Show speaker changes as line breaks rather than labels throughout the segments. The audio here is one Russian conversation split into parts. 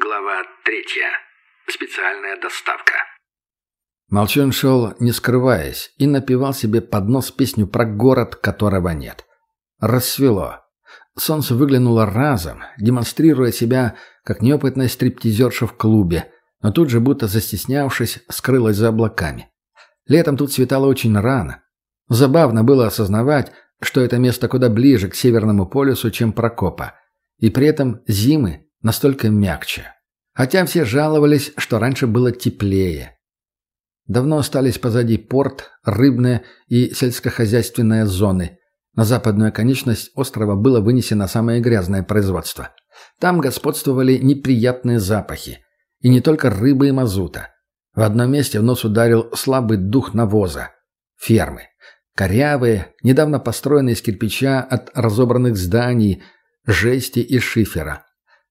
Глава третья. Специальная доставка.
Молчун шел, не скрываясь, и напевал себе под нос песню про город, которого нет. Рассвело. Солнце выглянуло разом, демонстрируя себя, как неопытная стриптизерша в клубе, но тут же, будто застеснявшись, скрылась за облаками. Летом тут светало очень рано. Забавно было осознавать, что это место куда ближе к Северному полюсу, чем Прокопа. И при этом зимы настолько мягче. Хотя все жаловались, что раньше было теплее. Давно остались позади порт, рыбная и сельскохозяйственная зоны. На западную конечность острова было вынесено самое грязное производство. Там господствовали неприятные запахи. И не только рыбы и мазута. В одном месте в нос ударил слабый дух навоза. Фермы. Корявые, недавно построенные из кирпича от разобранных зданий, жести и шифера.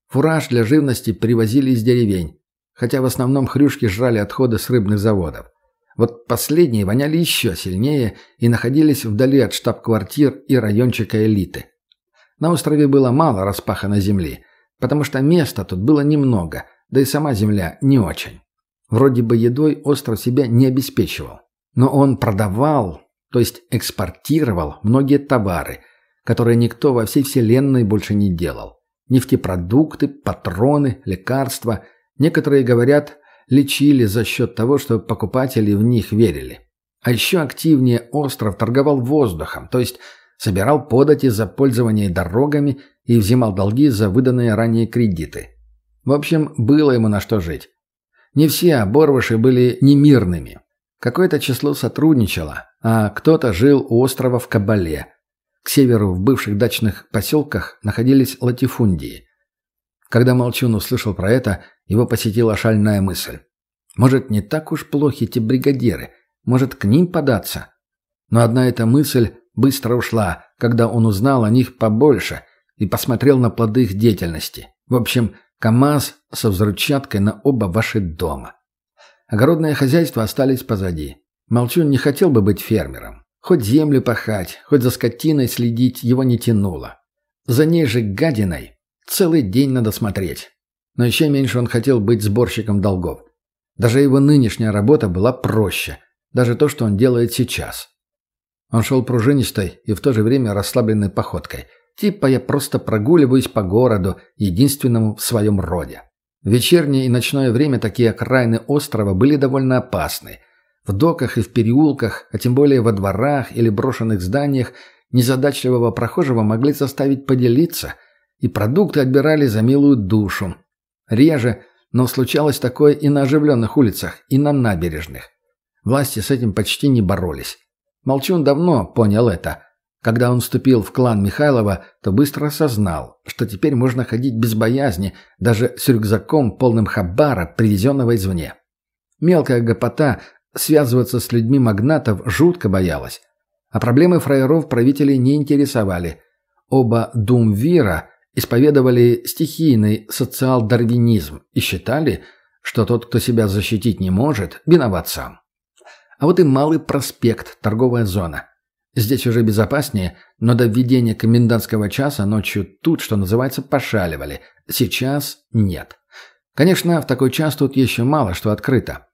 Фураж для живности привозили из деревень, хотя в основном хрюшки жрали отходы с рыбных заводов. Вот последние воняли еще сильнее и находились вдали от штаб-квартир и райончика элиты. На острове было мало распаханной земли, потому что места тут было немного, да и сама земля не очень. Вроде бы едой остров себя не обеспечивал. Но он продавал, то есть экспортировал многие товары, которые никто во всей вселенной больше не делал. Нефтепродукты, патроны, лекарства. Некоторые, говорят, лечили за счет того, что покупатели в них верили. А еще активнее остров торговал воздухом, то есть собирал подати за пользование дорогами и взимал долги за выданные ранее кредиты. В общем, было ему на что жить. Не все оборвыши были немирными. Какое-то число сотрудничало, а кто-то жил у острова в Кабале. К северу в бывших дачных поселках находились латифундии. Когда Молчун услышал про это, его посетила шальная мысль. Может, не так уж плохи эти бригадиры, может, к ним податься? Но одна эта мысль быстро ушла, когда он узнал о них побольше и посмотрел на плоды их деятельности. В общем, КАМАЗ со взрывчаткой на оба ваши дома. Огородное хозяйство остались позади. Молчун не хотел бы быть фермером. Хоть землю пахать, хоть за скотиной следить его не тянуло. За ней же гадиной целый день надо смотреть. Но еще меньше он хотел быть сборщиком долгов. Даже его нынешняя работа была проще. Даже то, что он делает сейчас. Он шел пружинистой и в то же время расслабленной походкой. Типа я просто прогуливаюсь по городу, единственному в своем роде. Вечернее и ночное время такие окраины острова были довольно опасны. В доках и в переулках, а тем более во дворах или брошенных зданиях, незадачливого прохожего могли заставить поделиться, и продукты отбирали за милую душу. Реже, но случалось такое и на оживленных улицах, и на набережных. Власти с этим почти не боролись. Молчун давно понял это – когда он вступил в клан Михайлова, то быстро осознал, что теперь можно ходить без боязни, даже с рюкзаком, полным хабара, привезенного извне. Мелкая гопота связываться с людьми магнатов жутко боялась. А проблемы фраеров правителей не интересовали. Оба думвира исповедовали стихийный социал-дарвинизм и считали, что тот, кто себя защитить не может, виноват сам. А вот и Малый проспект, торговая зона – Здесь уже безопаснее, но до введения комендантского часа ночью тут, что называется, пошаливали. Сейчас нет. Конечно, в такой час тут еще мало что открыто.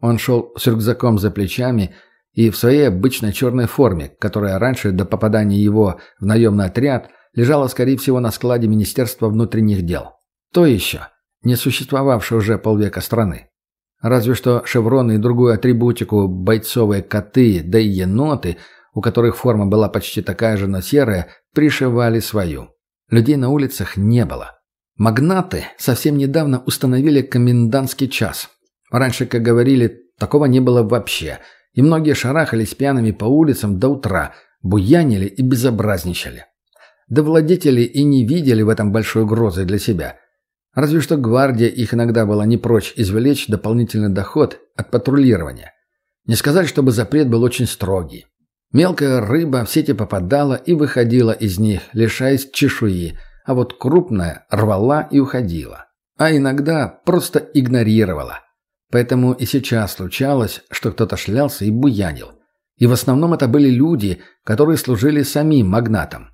Он шел с рюкзаком за плечами и в своей обычной черной форме, которая раньше до попадания его в наемный отряд лежала, скорее всего, на складе Министерства внутренних дел. То еще, не существовавшее уже полвека страны. Разве что шевроны и другую атрибутику, бойцовые коты, да и еноты – у которых форма была почти такая же, но серая, пришивали свою. Людей на улицах не было. Магнаты совсем недавно установили комендантский час. Раньше, как говорили, такого не было вообще, и многие шарахались пьяными по улицам до утра, буянили и безобразничали. Да владетели и не видели в этом большой угрозы для себя. Разве что гвардия их иногда была не прочь извлечь дополнительный доход от патрулирования. Не сказать, чтобы запрет был очень строгий. Мелкая рыба в сети попадала и выходила из них, лишаясь чешуи, а вот крупная рвала и уходила. А иногда просто игнорировала. Поэтому и сейчас случалось, что кто-то шлялся и буянил. И в основном это были люди, которые служили самим магнатам.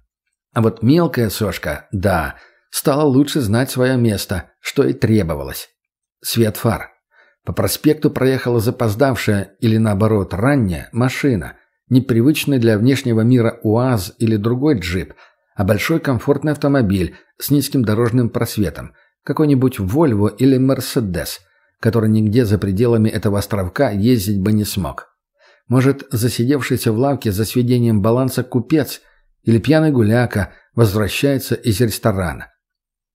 А вот мелкая сошка, да, стала лучше знать свое место, что и требовалось. Свет фар. По проспекту проехала запоздавшая или, наоборот, ранняя машина, непривычный для внешнего мира УАЗ или другой джип, а большой комфортный автомобиль с низким дорожным просветом, какой-нибудь Вольво или Мерседес, который нигде за пределами этого островка ездить бы не смог. Может, засидевшийся в лавке за сведением баланса купец или пьяный гуляка возвращается из ресторана.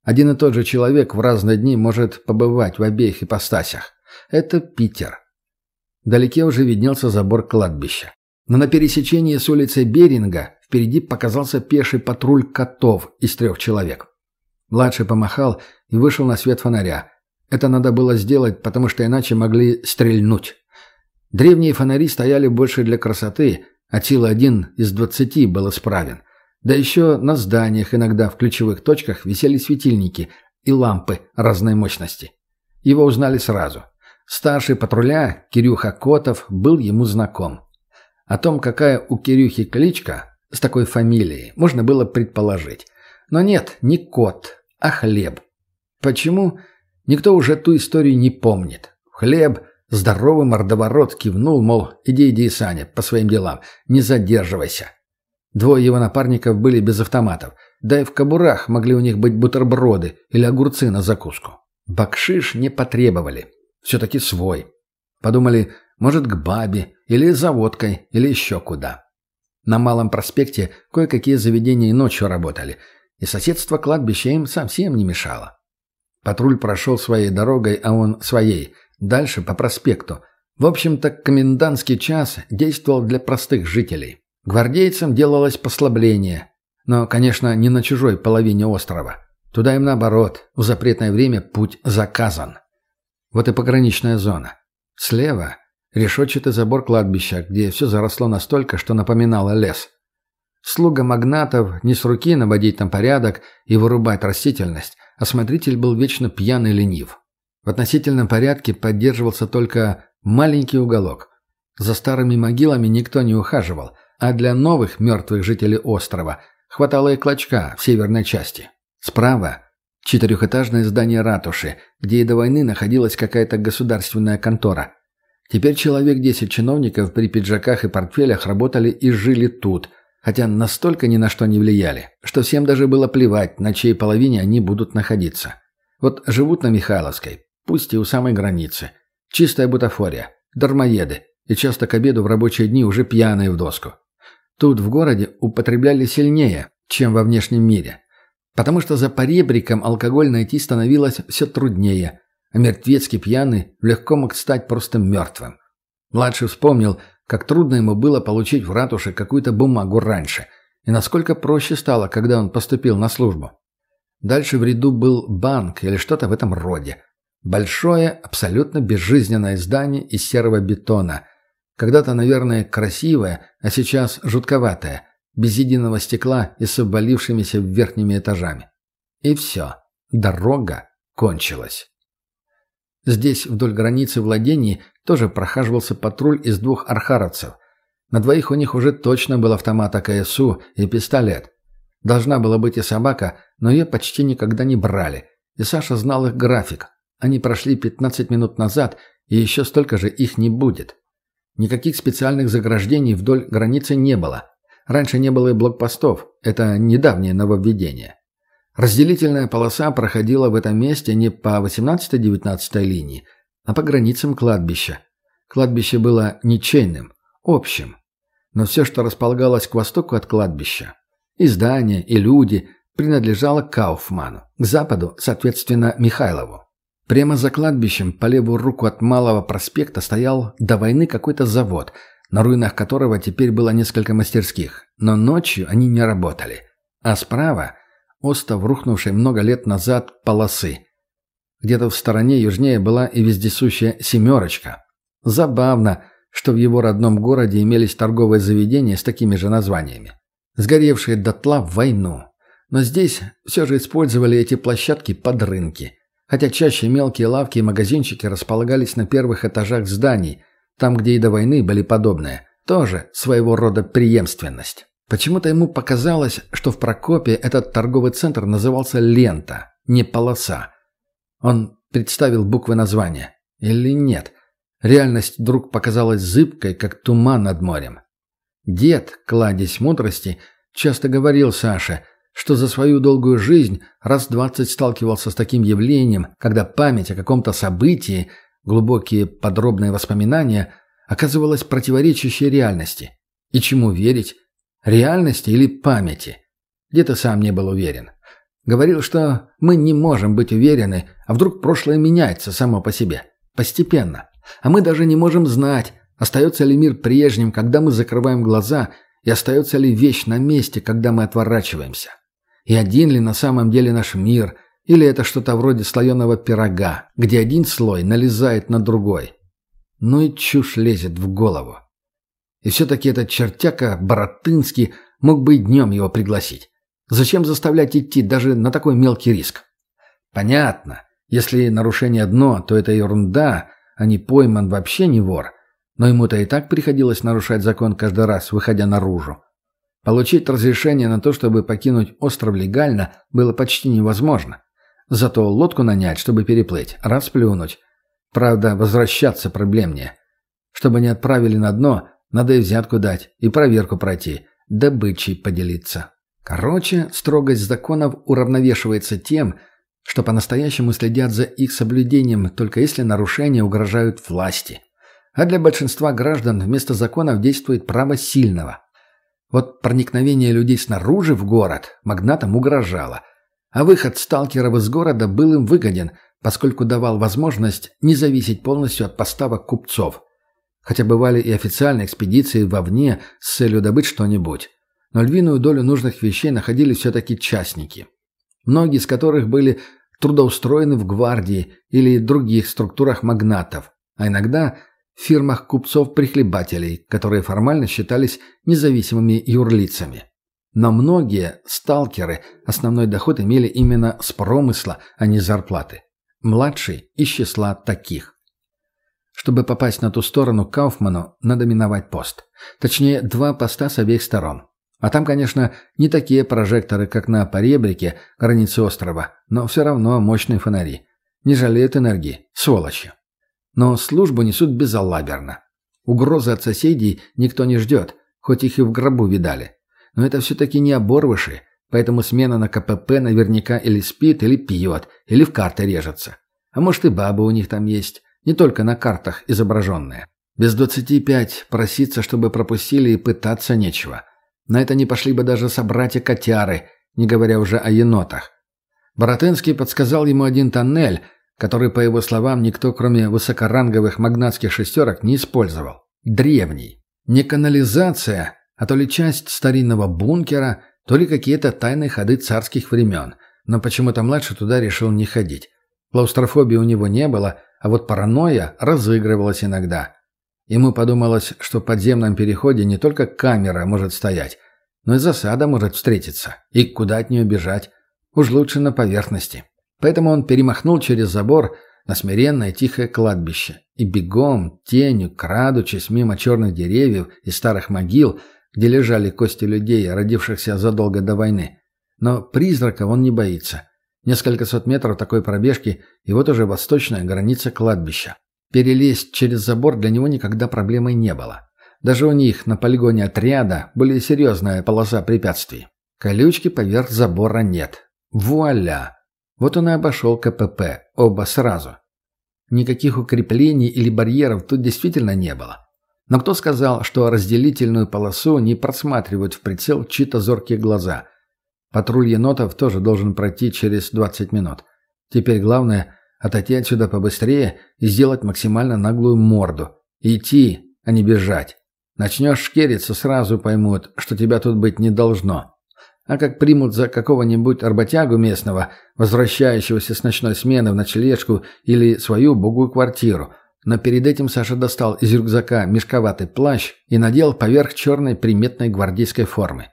Один и тот же человек в разные дни может побывать в обеих ипостасях. Это Питер. Вдалеке уже виднелся забор кладбища. Но на пересечении с улицей Беринга впереди показался пеший патруль котов из трех человек. Младший помахал и вышел на свет фонаря. Это надо было сделать, потому что иначе могли стрельнуть. Древние фонари стояли больше для красоты, а сила один из двадцати был исправен. Да еще на зданиях иногда в ключевых точках висели светильники и лампы разной мощности. Его узнали сразу. Старший патруля, Кирюха Котов, был ему знаком. О том, какая у Кирюхи кличка с такой фамилией, можно было предположить. Но нет, не кот, а хлеб. Почему? Никто уже ту историю не помнит. Хлеб Здоровый мордоворот кивнул, мол, иди, иди, Саня, по своим делам, не задерживайся. Двое его напарников были без автоматов, да и в кобурах могли у них быть бутерброды или огурцы на закуску. Бакшиш не потребовали. Все-таки свой. Подумали, может, к бабе, или за водкой, или еще куда. На Малом проспекте кое-какие заведения и ночью работали, и соседство кладбища им совсем не мешало. Патруль прошел своей дорогой, а он своей – Дальше по проспекту. В общем-то, комендантский час действовал для простых жителей. Гвардейцам делалось послабление. Но, конечно, не на чужой половине острова. Туда им наоборот, в запретное время путь заказан. Вот и пограничная зона. Слева – решетчатый забор кладбища, где все заросло настолько, что напоминало лес. Слуга магнатов не с руки наводить там порядок и вырубать растительность, а смотритель был вечно пьяный ленив. В относительном порядке поддерживался только маленький уголок. За старыми могилами никто не ухаживал, а для новых мертвых жителей острова хватало и клочка в северной части. Справа – четырехэтажное здание ратуши, где и до войны находилась какая-то государственная контора. Теперь человек десять чиновников при пиджаках и портфелях работали и жили тут, хотя настолько ни на что не влияли, что всем даже было плевать, на чьей половине они будут находиться. Вот живут на Михайловской, Пусть и у самой границы. Чистая бутафория. Дармоеды. И часто к обеду в рабочие дни уже пьяные в доску. Тут в городе употребляли сильнее, чем во внешнем мире. Потому что за поребриком алкоголь найти становилось все труднее, а мертвецкий пьяный легко мог стать просто мертвым. Младший вспомнил, как трудно ему было получить в ратуше какую-то бумагу раньше, и насколько проще стало, когда он поступил на службу. Дальше в ряду был банк или что-то в этом роде. Большое, абсолютно безжизненное здание из серого бетона. Когда-то, наверное, красивое, а сейчас жутковатое, без единого стекла и с обвалившимися верхними этажами. И все. Дорога кончилась. Здесь, вдоль границы владений, тоже прохаживался патруль из двух архаровцев. На двоих у них уже точно был автомат АКСУ и пистолет. Должна была быть и собака, но ее почти никогда не брали. И Саша знал их график. Они прошли 15 минут назад, и еще столько же их не будет. Никаких специальных заграждений вдоль границы не было. Раньше не было и блокпостов. Это недавнее нововведение. Разделительная полоса проходила в этом месте не по 18-19 линии, а по границам кладбища. Кладбище было ничейным, общим. Но все, что располагалось к востоку от кладбища, и здания, и люди, принадлежало Кауфману, к западу, соответственно, Михайлову. Прямо за кладбищем, по левую руку от Малого проспекта, стоял до войны какой-то завод, на руинах которого теперь было несколько мастерских. Но ночью они не работали. А справа – остов, рухнувшей много лет назад полосы. Где-то в стороне южнее была и вездесущая «семерочка». Забавно, что в его родном городе имелись торговые заведения с такими же названиями. Сгоревшие дотла в войну. Но здесь все же использовали эти площадки под рынки – Хотя чаще мелкие лавки и магазинчики располагались на первых этажах зданий, там, где и до войны были подобные. Тоже своего рода преемственность. Почему-то ему показалось, что в Прокопе этот торговый центр назывался «Лента», не «Полоса». Он представил буквы названия. Или нет? Реальность вдруг показалась зыбкой, как туман над морем. Дед, кладезь мудрости, часто говорил Саше, что за свою долгую жизнь раз двадцать сталкивался с таким явлением, когда память о каком-то событии, глубокие подробные воспоминания, оказывалась противоречащей реальности. И чему верить? Реальности или памяти? И сам не был уверен. Говорил, что мы не можем быть уверены, а вдруг прошлое меняется само по себе, постепенно. А мы даже не можем знать, остается ли мир прежним, когда мы закрываем глаза, и остается ли вещь на месте, когда мы отворачиваемся. И один ли на самом деле наш мир, или это что-то вроде слоеного пирога, где один слой налезает на другой. Ну и чушь лезет в голову. И все-таки этот чертяка Боротынский мог бы и днем его пригласить. Зачем заставлять идти даже на такой мелкий риск? Понятно. Если нарушение одно, то это ерунда, а не пойман вообще не вор. Но ему-то и так приходилось нарушать закон каждый раз, выходя наружу. Получить разрешение на то, чтобы покинуть остров легально, было почти невозможно. Зато лодку нанять, чтобы переплыть, расплюнуть. Правда, возвращаться проблемнее. Чтобы не отправили на дно, надо и взятку дать, и проверку пройти, добычей поделиться. Короче, строгость законов уравновешивается тем, что по-настоящему следят за их соблюдением, только если нарушения угрожают власти. А для большинства граждан вместо законов действует право сильного. Вот проникновение людей снаружи в город магнатам угрожало, а выход сталкеров из города был им выгоден, поскольку давал возможность не зависеть полностью от поставок купцов. Хотя бывали и официальные экспедиции вовне с целью добыть что-нибудь. Но львиную долю нужных вещей находили все-таки частники. Многие из которых были трудоустроены в гвардии или других структурах магнатов, а иногда в фирмах купцов-прихлебателей, которые формально считались независимыми юрлицами. Но многие сталкеры основной доход имели именно с промысла, а не зарплаты. Младший из числа таких. Чтобы попасть на ту сторону к Кауфману, надо миновать пост. Точнее, два поста с обеих сторон. А там, конечно, не такие прожекторы, как на Поребрике, границе острова, но все равно мощные фонари. Не жалеют энергии, сволочи. Но службу несут безалаберно. Угрозы от соседей никто не ждет, хоть их и в гробу видали. Но это все-таки не оборвыши, поэтому смена на КПП наверняка или спит, или пьет, или в карты режется. А может и бабы у них там есть, не только на картах изображенные. Без двадцати пять проситься, чтобы пропустили, и пытаться нечего. На это не пошли бы даже собратья-котяры, не говоря уже о енотах. Боротынский подсказал ему один тоннель, который, по его словам, никто, кроме высокоранговых магнатских шестерок, не использовал. Древний. Не канализация, а то ли часть старинного бункера, то ли какие-то тайные ходы царских времен. Но почему-то младший туда решил не ходить. Клаустрофобии у него не было, а вот паранойя разыгрывалась иногда. Ему подумалось, что в подземном переходе не только камера может стоять, но и засада может встретиться. И куда от нее бежать? Уж лучше на поверхности. Поэтому он перемахнул через забор на смиренное тихое кладбище и бегом, тенью, крадучись мимо черных деревьев и старых могил, где лежали кости людей, родившихся задолго до войны. Но призрака он не боится. Несколько сот метров такой пробежки, и вот уже восточная граница кладбища. Перелезть через забор для него никогда проблемой не было. Даже у них на полигоне отряда более серьезная полоса препятствий. Колючки поверх забора нет. Вуаля! Вот он и обошел КПП, оба сразу. Никаких укреплений или барьеров тут действительно не было. Но кто сказал, что разделительную полосу не просматривают в прицел чьи-то зоркие глаза? Патруль енотов тоже должен пройти через 20 минут. Теперь главное Отойти отсюда побыстрее и сделать максимально наглую морду. Идти, а не бежать. Начнешь шкериться, сразу поймут, что тебя тут быть не должно. А как примут за какого-нибудь работягу местного, возвращающегося с ночной смены в ночлежку или свою бугую квартиру. Но перед этим Саша достал из рюкзака мешковатый плащ и надел поверх черной приметной гвардейской формы.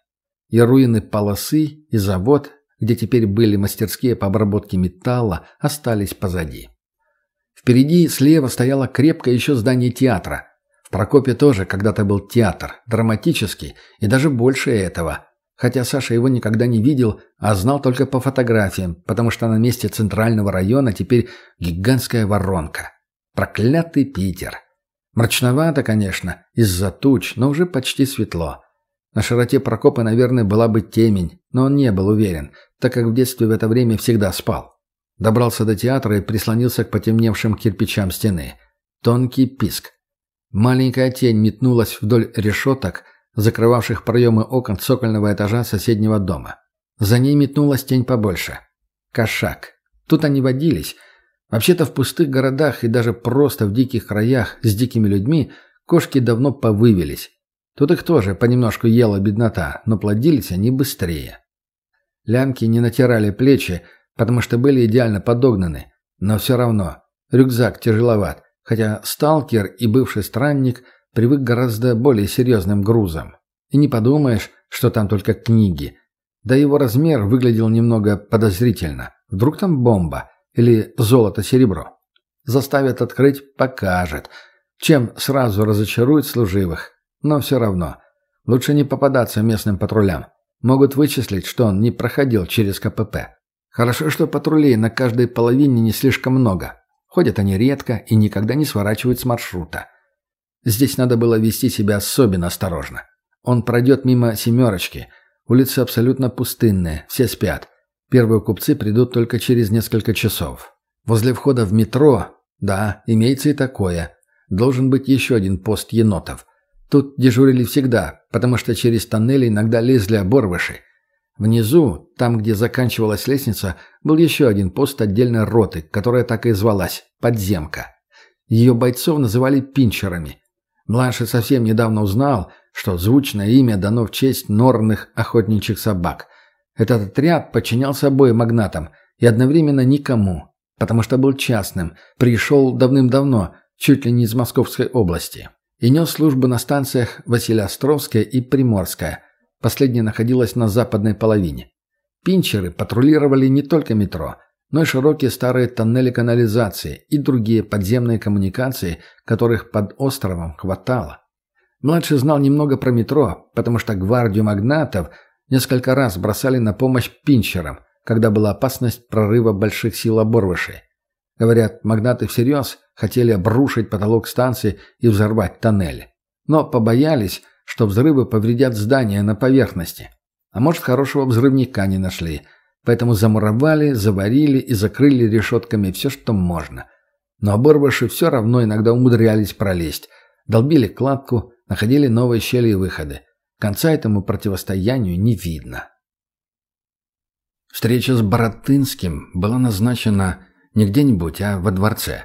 И руины полосы, и завод, где теперь были мастерские по обработке металла, остались позади. Впереди слева стояло крепкое еще здание театра. В Прокопе тоже когда-то был театр, драматический и даже больше этого. Хотя Саша его никогда не видел, а знал только по фотографиям, потому что на месте центрального района теперь гигантская воронка. Проклятый Питер. Мрачновато, конечно, из-за туч, но уже почти светло. На широте Прокопа, наверное, была бы темень, но он не был уверен, так как в детстве в это время всегда спал. Добрался до театра и прислонился к потемневшим кирпичам стены. Тонкий писк. Маленькая тень метнулась вдоль решеток, закрывавших проемы окон цокольного этажа соседнего дома. За ней метнулась тень побольше. Кошак. Тут они водились. Вообще-то в пустых городах и даже просто в диких краях с дикими людьми кошки давно повывелись. Тут их тоже понемножку ела беднота, но плодились они быстрее. Лямки не натирали плечи, потому что были идеально подогнаны, но все равно рюкзак тяжеловат, хотя сталкер и бывший странник привык гораздо более серьезным грузам. И не подумаешь, что там только книги. Да его размер выглядел немного подозрительно. Вдруг там бомба или золото-серебро. Заставят открыть – покажет. Чем сразу разочарует служивых. Но все равно. Лучше не попадаться местным патрулям. Могут вычислить, что он не проходил через КПП. Хорошо, что патрулей на каждой половине не слишком много. Ходят они редко и никогда не сворачивают с маршрута. Здесь надо было вести себя особенно осторожно. Он пройдет мимо «семерочки». Улицы абсолютно пустынные, все спят. Первые купцы придут только через несколько часов. Возле входа в метро, да, имеется и такое. Должен быть еще один пост енотов. Тут дежурили всегда, потому что через тоннели иногда лезли оборвыши. Внизу, там, где заканчивалась лестница, был еще один пост отдельной роты, которая так и звалась – «Подземка». Ее бойцов называли пинчерами. Младший совсем недавно узнал, что звучное имя дано в честь норных охотничьих собак. Этот отряд подчинялся обоим магнатам и одновременно никому, потому что был частным, пришел давным-давно, чуть ли не из Московской области и нес службу на станциях Василиостровская и Приморская. Последняя находилась на западной половине. Пинчеры патрулировали не только метро, но и широкие старые тоннели канализации и другие подземные коммуникации, которых под островом хватало. Младший знал немного про метро, потому что гвардию магнатов несколько раз бросали на помощь пинчерам, когда была опасность прорыва больших сил оборвышей. Говорят, магнаты всерьез хотели обрушить потолок станции и взорвать тоннели. Но побоялись, что взрывы повредят здания на поверхности. А может, хорошего взрывника не нашли. Поэтому замуровали, заварили и закрыли решетками все, что можно. Но оборвыши все равно иногда умудрялись пролезть. Долбили кладку, находили новые щели и выходы. Конца этому противостоянию не видно. Встреча с Боротынским была назначена не где-нибудь, а во дворце.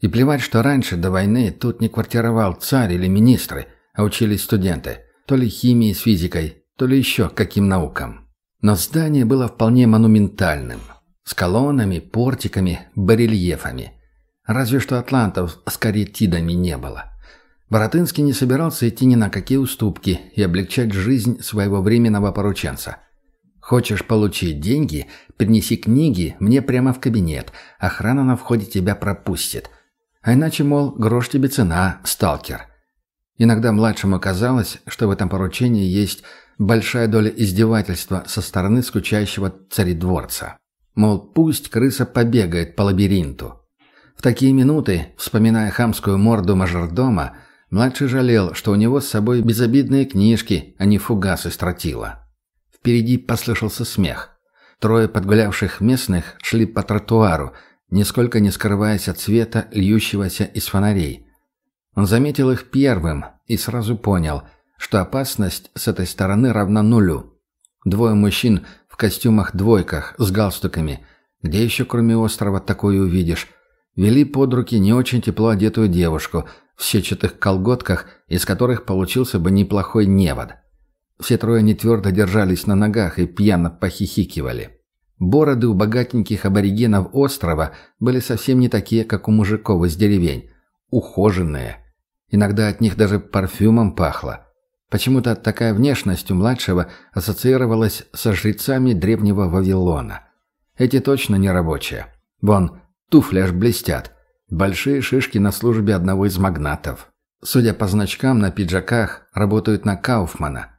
И плевать, что раньше, до войны, тут не квартировал царь или министры, а учились студенты. То ли химии с физикой, то ли еще каким наукам. Но здание было вполне монументальным. С колоннами, портиками, барельефами. Разве что атлантов с каретидами не было. Боротынский не собирался идти ни на какие уступки и облегчать жизнь своего временного порученца. Хочешь получить деньги? Принеси книги мне прямо в кабинет. Охрана на входе тебя пропустит. А иначе, мол, грош тебе цена, сталкер. Иногда младшему казалось, что в этом поручении есть большая доля издевательства со стороны скучающего царедворца. Мол, пусть крыса побегает по лабиринту. В такие минуты, вспоминая хамскую морду мажордома, младший жалел, что у него с собой безобидные книжки, а не фугасы стратила. Впереди послышался смех. Трое подгулявших местных шли по тротуару, нисколько не скрываясь от света, льющегося из фонарей. Он заметил их первым и сразу понял, что опасность с этой стороны равна нулю. Двое мужчин в костюмах-двойках с галстуками. Где еще кроме острова такое увидишь? Вели под руки не очень тепло одетую девушку в сетчатых колготках, из которых получился бы неплохой невод. Все трое нетвердо держались на ногах и пьяно похихикивали. Бороды у богатеньких аборигенов острова были совсем не такие, как у мужиков из деревень. Ухоженные. Иногда от них даже парфюмом пахло. Почему-то такая внешность у младшего ассоциировалась со жрецами древнего Вавилона. Эти точно не рабочие. Вон, туфли аж блестят. Большие шишки на службе одного из магнатов. Судя по значкам на пиджаках, работают на Кауфмана.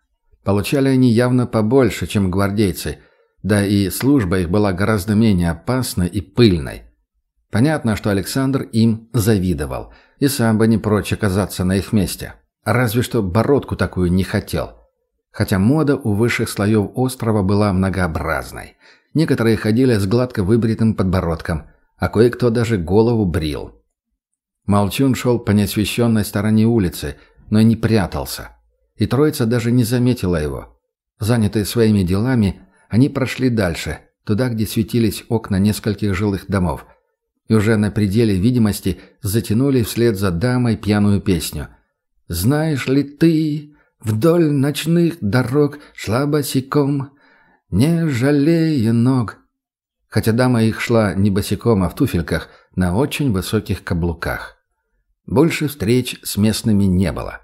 Получали они явно побольше, чем гвардейцы, да и служба их была гораздо менее опасной и пыльной. Понятно, что Александр им завидовал, и сам бы не прочь оказаться на их месте. Разве что бородку такую не хотел. Хотя мода у высших слоев острова была многообразной. Некоторые ходили с гладко выбритым подбородком, а кое-кто даже голову брил. Молчун шел по неосвещенной стороне улицы, но и не прятался. И троица даже не заметила его. Занятые своими делами, они прошли дальше, туда, где светились окна нескольких жилых домов – и уже на пределе видимости затянули вслед за дамой пьяную песню. «Знаешь ли ты, вдоль ночных дорог шла босиком, не жалея ног». Хотя дама их шла не босиком, а в туфельках на очень высоких каблуках. Больше встреч с местными не было.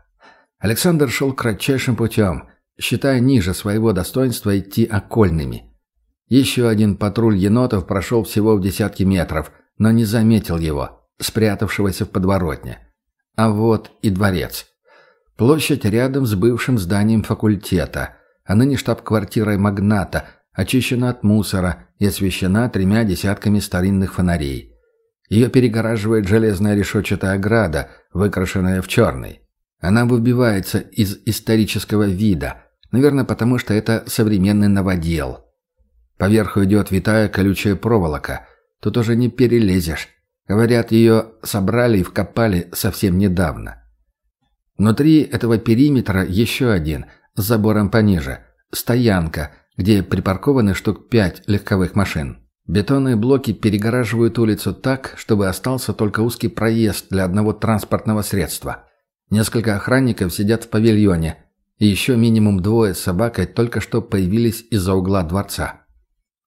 Александр шел кратчайшим путем, считая ниже своего достоинства идти окольными. Еще один патруль енотов прошел всего в десятки метров – но не заметил его, спрятавшегося в подворотне. А вот и дворец. Площадь рядом с бывшим зданием факультета, а ныне штаб-квартирой магната, очищена от мусора и освещена тремя десятками старинных фонарей. Ее перегораживает железная решетчатая ограда, выкрашенная в черный. Она выбивается из исторического вида, наверное, потому что это современный новодел. Поверху идет витая колючая проволока, Тут уже не перелезешь. Говорят, ее собрали и вкопали совсем недавно. Внутри этого периметра еще один, с забором пониже. Стоянка, где припаркованы штук пять легковых машин. Бетонные блоки перегораживают улицу так, чтобы остался только узкий проезд для одного транспортного средства. Несколько охранников сидят в павильоне, и еще минимум двое с собакой только что появились из-за угла дворца.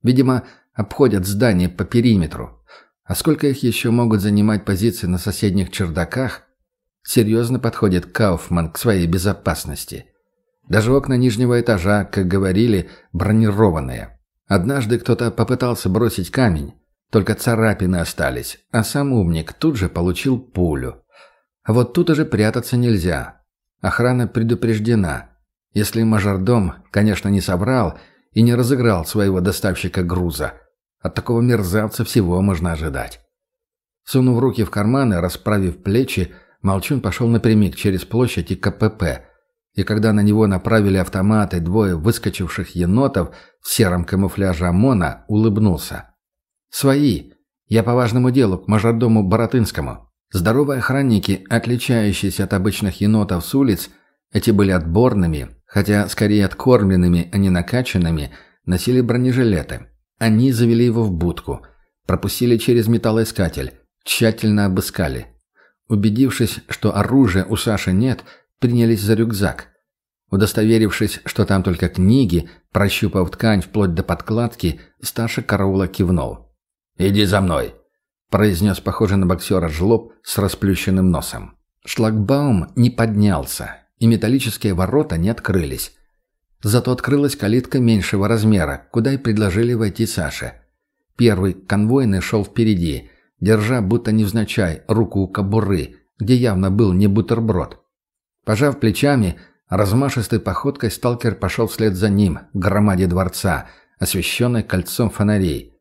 Видимо, обходят здание по периметру. А сколько их еще могут занимать позиции на соседних чердаках, серьезно подходит Кауфман к своей безопасности. Даже окна нижнего этажа, как говорили, бронированные. Однажды кто-то попытался бросить камень, только царапины остались, а сам умник тут же получил пулю. Вот тут уже прятаться нельзя. Охрана предупреждена. Если мажордом, конечно, не собрал и не разыграл своего доставщика груза – от такого мерзавца всего можно ожидать. Сунув руки в карманы, расправив плечи, Молчун пошел напрямик через площадь и КПП. И когда на него направили автоматы двое выскочивших енотов в сером камуфляже ОМОНа, улыбнулся. «Свои. Я по важному делу к мажордому Боротынскому». Здоровые охранники, отличающиеся от обычных енотов с улиц, эти были отборными, хотя скорее откормленными, а не накачанными, носили бронежилеты. Они завели его в будку, пропустили через металлоискатель, тщательно обыскали. Убедившись, что оружия у Саши нет, принялись за рюкзак. Удостоверившись, что там только книги, прощупав ткань вплоть до подкладки, старший караула кивнул. «Иди за мной», — произнес похожий на боксера жлоб с расплющенным носом. Шлагбаум не поднялся, и металлические ворота не открылись. Зато открылась калитка меньшего размера, куда и предложили войти Саше. Первый конвойный шел впереди, держа, будто невзначай, руку у кобуры, где явно был не бутерброд. Пожав плечами, размашистой походкой сталкер пошел вслед за ним, к громаде дворца, освещенной кольцом фонарей.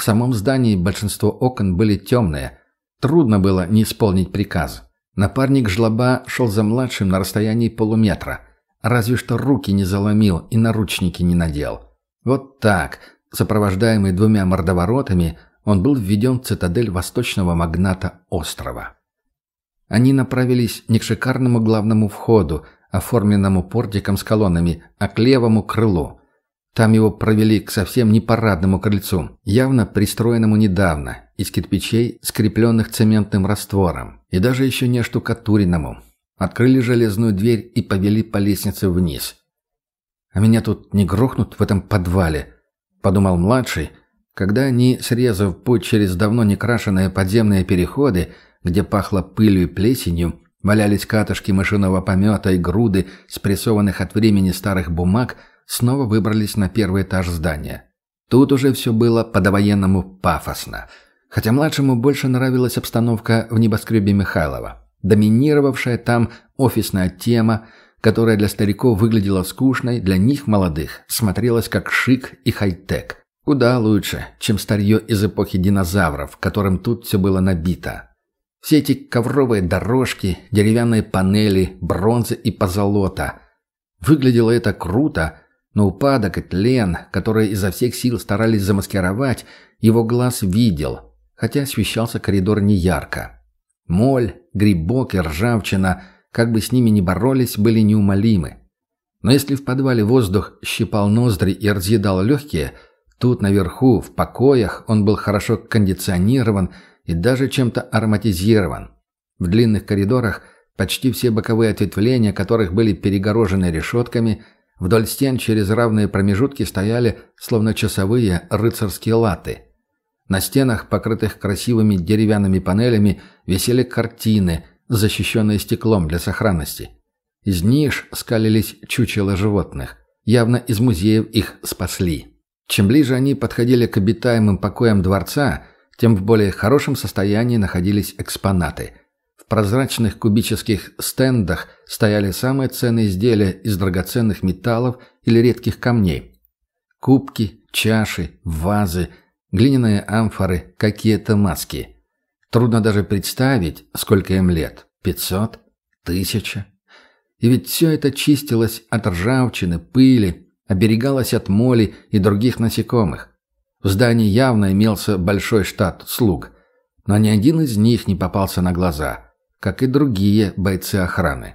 В самом здании большинство окон были темные. Трудно было не исполнить приказ. Напарник жлоба шел за младшим на расстоянии полуметра – Разве что руки не заломил и наручники не надел. Вот так, сопровождаемый двумя мордоворотами, он был введен в цитадель восточного магната острова. Они направились не к шикарному главному входу, оформленному портиком с колоннами, а к левому крылу. Там его провели к совсем не парадному крыльцу, явно пристроенному недавно, из кирпичей, скрепленных цементным раствором, и даже еще не штукатуренному, Открыли железную дверь и повели по лестнице вниз. «А меня тут не грохнут в этом подвале?» – подумал младший, когда они, срезав путь через давно не крашеные подземные переходы, где пахло пылью и плесенью, валялись катышки машинного помета и груды спрессованных от времени старых бумаг, снова выбрались на первый этаж здания. Тут уже все было по-довоенному пафосно. Хотя младшему больше нравилась обстановка в небоскребе Михайлова. Доминировавшая там офисная тема, которая для стариков выглядела скучной, для них, молодых, смотрелась как шик и хай-тек. Куда лучше, чем старье из эпохи динозавров, которым тут все было набито. Все эти ковровые дорожки, деревянные панели, бронза и позолота. Выглядело это круто, но упадок и тлен, которые изо всех сил старались замаскировать, его глаз видел, хотя освещался коридор неярко. Моль, грибок и ржавчина, как бы с ними ни боролись, были неумолимы. Но если в подвале воздух щипал ноздри и разъедал легкие, тут наверху, в покоях, он был хорошо кондиционирован и даже чем-то ароматизирован. В длинных коридорах почти все боковые ответвления, которых были перегорожены решетками, вдоль стен через равные промежутки стояли, словно часовые, рыцарские латы – на стенах, покрытых красивыми деревянными панелями, висели картины, защищенные стеклом для сохранности. Из ниш скалились чучела животных. Явно из музеев их спасли. Чем ближе они подходили к обитаемым покоям дворца, тем в более хорошем состоянии находились экспонаты. Прозрачных кубических стендах стояли самые ценные изделия из драгоценных металлов или редких камней. Кубки, чаши, вазы – Глиняные амфоры, какие-то маски. Трудно даже представить, сколько им лет. Пятьсот? Тысяча? И ведь все это чистилось от ржавчины, пыли, оберегалось от моли и других насекомых. В здании явно имелся большой штат слуг, но ни один из них не попался на глаза, как и другие бойцы охраны.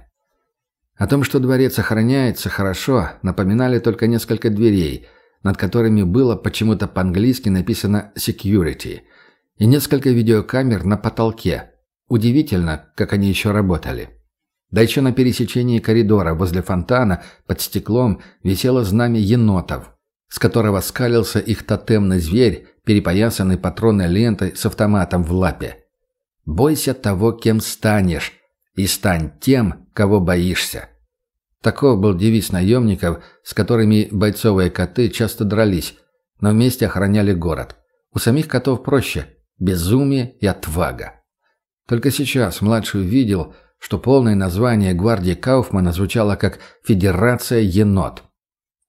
О том, что дворец охраняется хорошо, напоминали только несколько дверей – над которыми было почему-то по-английски написано «security», и несколько видеокамер на потолке. Удивительно, как они еще работали. Да еще на пересечении коридора возле фонтана под стеклом висело знамя енотов, с которого скалился их тотемный зверь, перепоясанный патронной лентой с автоматом в лапе. «Бойся того, кем станешь, и стань тем, кого боишься». Таков был девиз наемников, с которыми бойцовые коты часто дрались, но вместе охраняли город. У самих котов проще – безумие и отвага. Только сейчас младший увидел, что полное название гвардии Кауфмана звучало как «Федерация енот».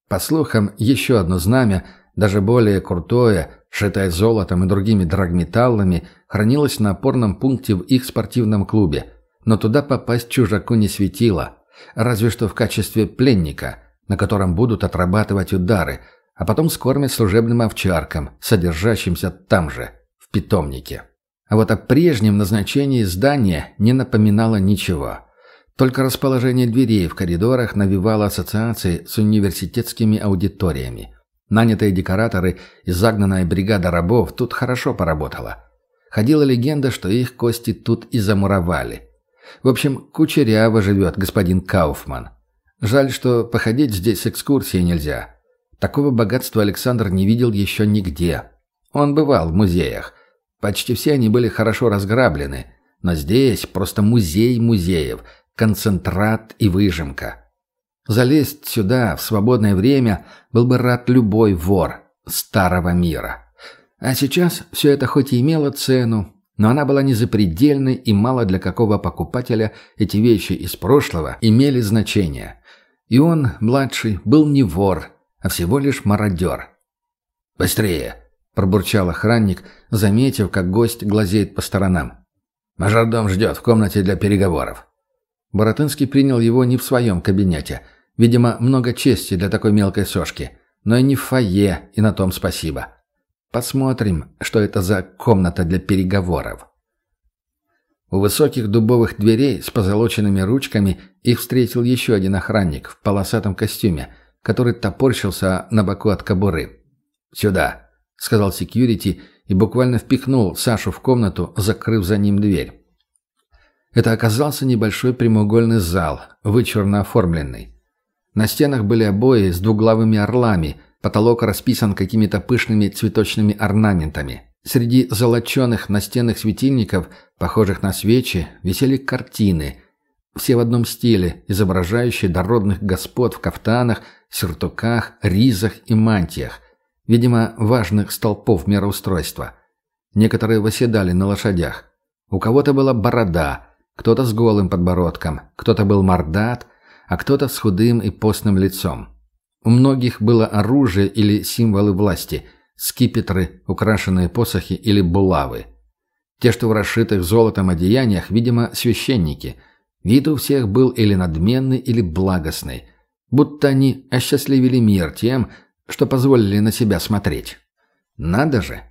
По слухам, еще одно знамя, даже более крутое, шитое золотом и другими драгметаллами, хранилось на опорном пункте в их спортивном клубе, но туда попасть чужаку не светило – Разве что в качестве пленника, на котором будут отрабатывать удары, а потом скормят служебным овчаркам, содержащимся там же, в питомнике. А вот о прежнем назначении здания не напоминало ничего. Только расположение дверей в коридорах навевало ассоциации с университетскими аудиториями. Нанятые декораторы и загнанная бригада рабов тут хорошо поработала. Ходила легенда, что их кости тут и замуровали. В общем, кучеряво живет господин Кауфман. Жаль, что походить здесь с экскурсией нельзя. Такого богатства Александр не видел еще нигде. Он бывал в музеях. Почти все они были хорошо разграблены. Но здесь просто музей музеев, концентрат и выжимка. Залезть сюда в свободное время был бы рад любой вор старого мира. А сейчас все это хоть и имело цену, но она была незапредельной и мало для какого покупателя эти вещи из прошлого имели значение. И он, младший, был не вор, а всего лишь мародер. «Быстрее!» – пробурчал охранник, заметив, как гость глазеет по сторонам. «Мажордом ждет в комнате для переговоров». Боротынский принял его не в своем кабинете. Видимо, много чести для такой мелкой сошки. Но и не в фойе, и на том спасибо. Посмотрим, что это за комната для переговоров. У высоких дубовых дверей с позолоченными ручками их встретил еще один охранник в полосатом костюме, который топорщился на боку от кобуры. «Сюда», — сказал секьюрити и буквально впихнул Сашу в комнату, закрыв за ним дверь. Это оказался небольшой прямоугольный зал, вычурно оформленный. На стенах были обои с двуглавыми орлами, Потолок расписан какими-то пышными цветочными орнаментами. Среди золоченых настенных светильников, похожих на свечи, висели картины. Все в одном стиле, изображающие дородных господ в кафтанах, сюртуках, ризах и мантиях. Видимо, важных столпов мироустройства. Некоторые восседали на лошадях. У кого-то была борода, Кто-то с голым подбородком, кто-то был мордат, а кто-то с худым и постным лицом. У многих было оружие или символы власти – скипетры, украшенные посохи или булавы. Те, что в расшитых золотом одеяниях, видимо, священники. Вид у всех был или надменный, или благостный. Будто они осчастливили мир тем, что позволили на себя смотреть. «Надо же!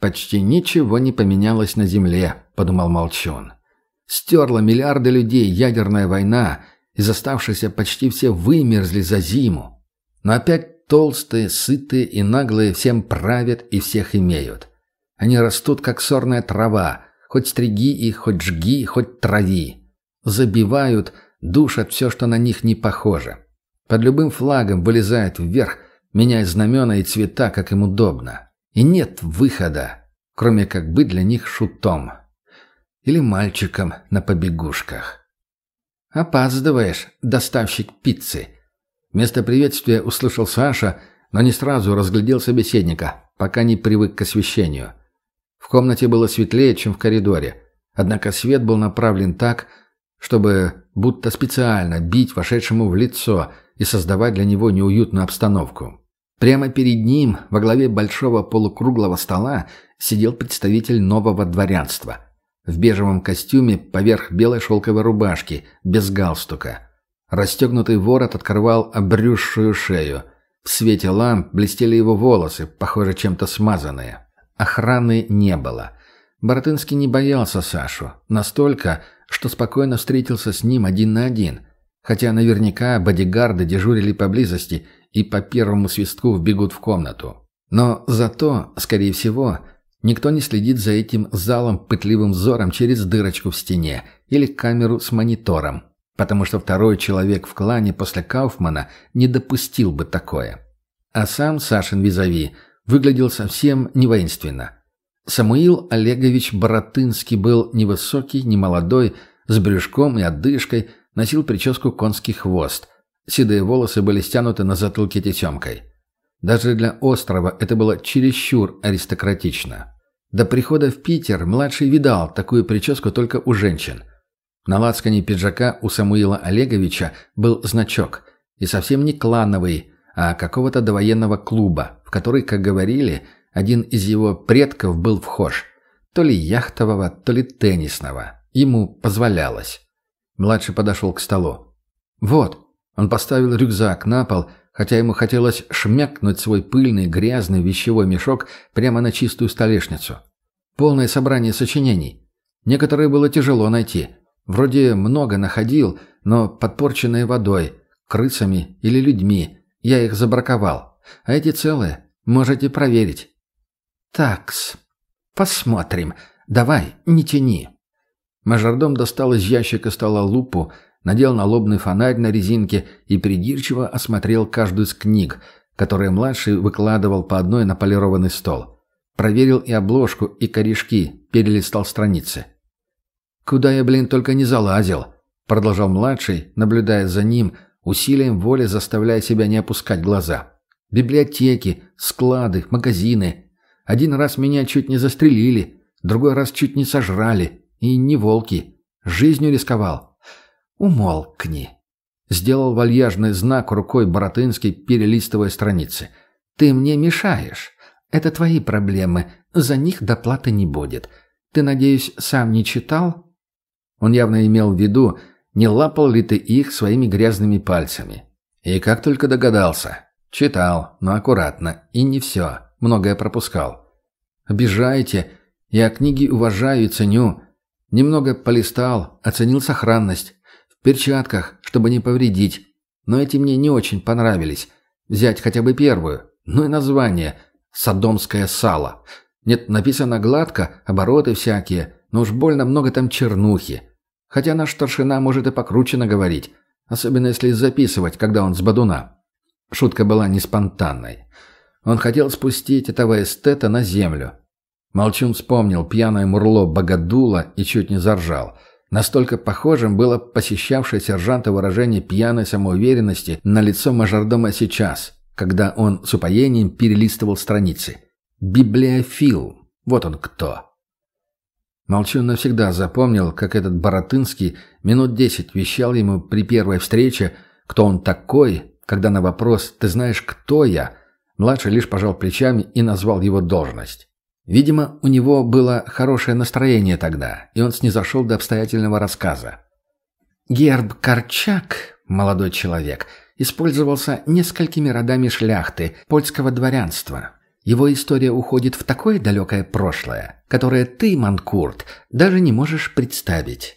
Почти ничего не поменялось на Земле», — подумал Молчун. «Стерла миллиарды людей ядерная война, из оставшихся почти все вымерзли за зиму. Но опять толстые, сытые и наглые всем правят и всех имеют. Они растут, как сорная трава, хоть стриги их, хоть жги, хоть трави. Забивают, душат все, что на них не похоже. Под любым флагом вылезают вверх, меняя знамена и цвета, как им удобно. И нет выхода, кроме как быть для них шутом. Или мальчиком на побегушках. «Опаздываешь, доставщик пиццы», Вместо приветствия услышал Саша, но не сразу разглядел собеседника, пока не привык к освещению. В комнате было светлее, чем в коридоре. Однако свет был направлен так, чтобы будто специально бить вошедшему в лицо и создавать для него неуютную обстановку. Прямо перед ним, во главе большого полукруглого стола, сидел представитель нового дворянства. В бежевом костюме поверх белой шелковой рубашки, без галстука – Расстегнутый ворот открывал обрюзшую шею. В свете ламп блестели его волосы, похоже, чем-то смазанные. Охраны не было. Боротынский не боялся Сашу. Настолько, что спокойно встретился с ним один на один. Хотя наверняка бодигарды дежурили поблизости и по первому свистку вбегут в комнату. Но зато, скорее всего, никто не следит за этим залом пытливым взором через дырочку в стене или камеру с монитором потому что второй человек в клане после Кауфмана не допустил бы такое. А сам Сашин визави выглядел совсем не воинственно. Самуил Олегович Боротынский был невысокий, немолодой, с брюшком и отдышкой, носил прическу конский хвост. Седые волосы были стянуты на затылке тесемкой. Даже для острова это было чересчур аристократично. До прихода в Питер младший видал такую прическу только у женщин – на лацкане пиджака у Самуила Олеговича был значок, и совсем не клановый, а какого-то довоенного клуба, в который, как говорили, один из его предков был вхож. То ли яхтового, то ли теннисного. Ему позволялось. Младший подошел к столу. «Вот». Он поставил рюкзак на пол, хотя ему хотелось шмякнуть свой пыльный, грязный вещевой мешок прямо на чистую столешницу. Полное собрание сочинений. Некоторые было тяжело найти – Вроде много находил, но подпорченные водой, крысами или людьми. Я их забраковал. А эти целые. Можете проверить. Такс. Посмотрим. Давай, не тяни. Мажордом достал из ящика стола лупу, надел налобный фонарь на резинке и придирчиво осмотрел каждую из книг, которые младший выкладывал по одной на полированный стол. Проверил и обложку, и корешки, перелистал страницы. «Куда я, блин, только не залазил», — продолжал младший, наблюдая за ним, усилием воли заставляя себя не опускать глаза. «Библиотеки, склады, магазины. Один раз меня чуть не застрелили, другой раз чуть не сожрали. И не волки. Жизнью рисковал». «Умолкни», — сделал вальяжный знак рукой Боротынский, перелистывая страницы. «Ты мне мешаешь. Это твои проблемы. За них доплаты не будет. Ты, надеюсь, сам не читал?» Он явно имел в виду, не лапал ли ты их своими грязными пальцами. И как только догадался. Читал, но аккуратно, и не все, многое пропускал. Обижаете, я книги уважаю и ценю. Немного полистал, оценил сохранность. Перчатках, чтобы не повредить. Но эти мне не очень понравились. Взять хотя бы первую. Ну и название «Содомское сало». Нет, написано гладко, обороты всякие, но уж больно много там чернухи. Хотя наш старшина может и покруче наговорить, особенно если записывать, когда он с бадуна. Шутка была не спонтанной. Он хотел спустить этого эстета на землю. Молчун вспомнил пьяное мурло богодула и чуть не заржал. Настолько похожим было посещавшее сержанта выражение пьяной самоуверенности на лицо мажордома сейчас, когда он с упоением перелистывал страницы. «Библиофил. Вот он кто». Молчун навсегда запомнил, как этот Боротынский минут десять вещал ему при первой встрече, кто он такой, когда на вопрос «ты знаешь, кто я?» младший лишь пожал плечами и назвал его должность. Видимо, у него было хорошее настроение тогда, и он снизошел до обстоятельного рассказа. Герб Корчак, молодой человек, использовался несколькими родами шляхты, польского дворянства. Его история уходит в такое далекое прошлое, которое ты, Манкурт, даже не можешь представить.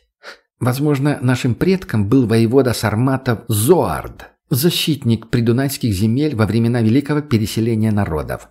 Возможно, нашим предком был воевода Сарматов Зоард, защитник придунайских земель во времена великого переселения народов.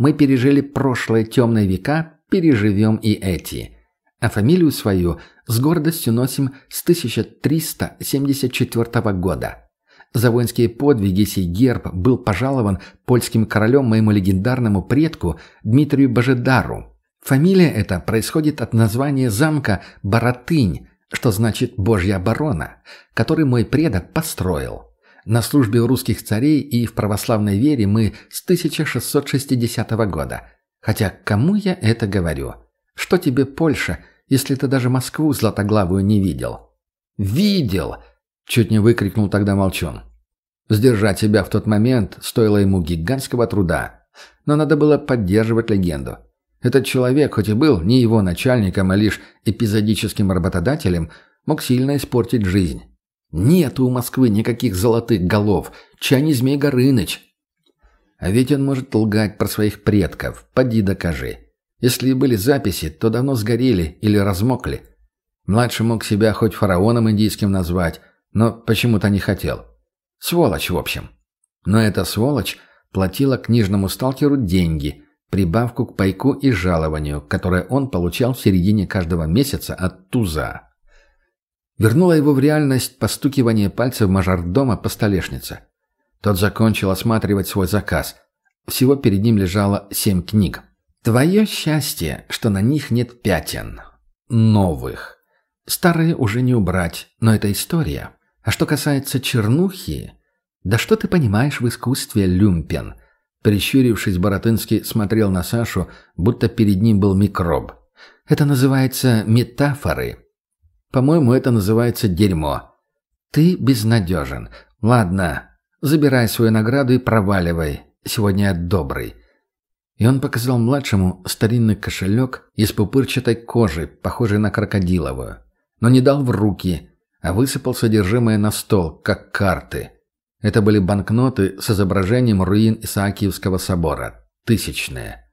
Мы пережили прошлые темные века, переживем и эти. А фамилию свою с гордостью носим с 1374 года. За воинские подвиги сей герб был пожалован польским королем моему легендарному предку Дмитрию Божедару. Фамилия эта происходит от названия замка Баратынь, что значит «Божья оборона», который мой предок построил. На службе у русских царей и в православной вере мы с 1660 года. Хотя кому я это говорю? Что тебе Польша, если ты даже Москву златоглавую не видел? Видел! Чуть не выкрикнул тогда Молчун. Сдержать себя в тот момент стоило ему гигантского труда. Но надо было поддерживать легенду. Этот человек, хоть и был не его начальником, а лишь эпизодическим работодателем, мог сильно испортить жизнь. Нет у Москвы никаких золотых голов. Чай не Змей Горыныч. А ведь он может лгать про своих предков. Поди докажи. Если и были записи, то давно сгорели или размокли. Младший мог себя хоть фараоном индийским назвать, но почему-то не хотел. Сволочь, в общем. Но эта сволочь платила книжному сталкеру деньги, прибавку к пайку и жалованию, которое он получал в середине каждого месяца от туза. Вернуло его в реальность постукивание пальцев мажордома по столешнице. Тот закончил осматривать свой заказ. Всего перед ним лежало семь книг. «Твое счастье, что на них нет пятен. Новых. Старые уже не убрать, но это история. А что касается чернухи... Да что ты понимаешь в искусстве люмпен?» Прищурившись, Боротынский смотрел на Сашу, будто перед ним был микроб. «Это называется метафоры. По-моему, это называется дерьмо. Ты безнадежен. Ладно, забирай свою награду и проваливай. Сегодня я добрый. И он показал младшему старинный кошелек из пупырчатой кожи, похожий на крокодиловую. Но не дал в руки, а высыпал содержимое на стол, как карты. Это были банкноты с изображением руин Исаакиевского собора. Тысячные.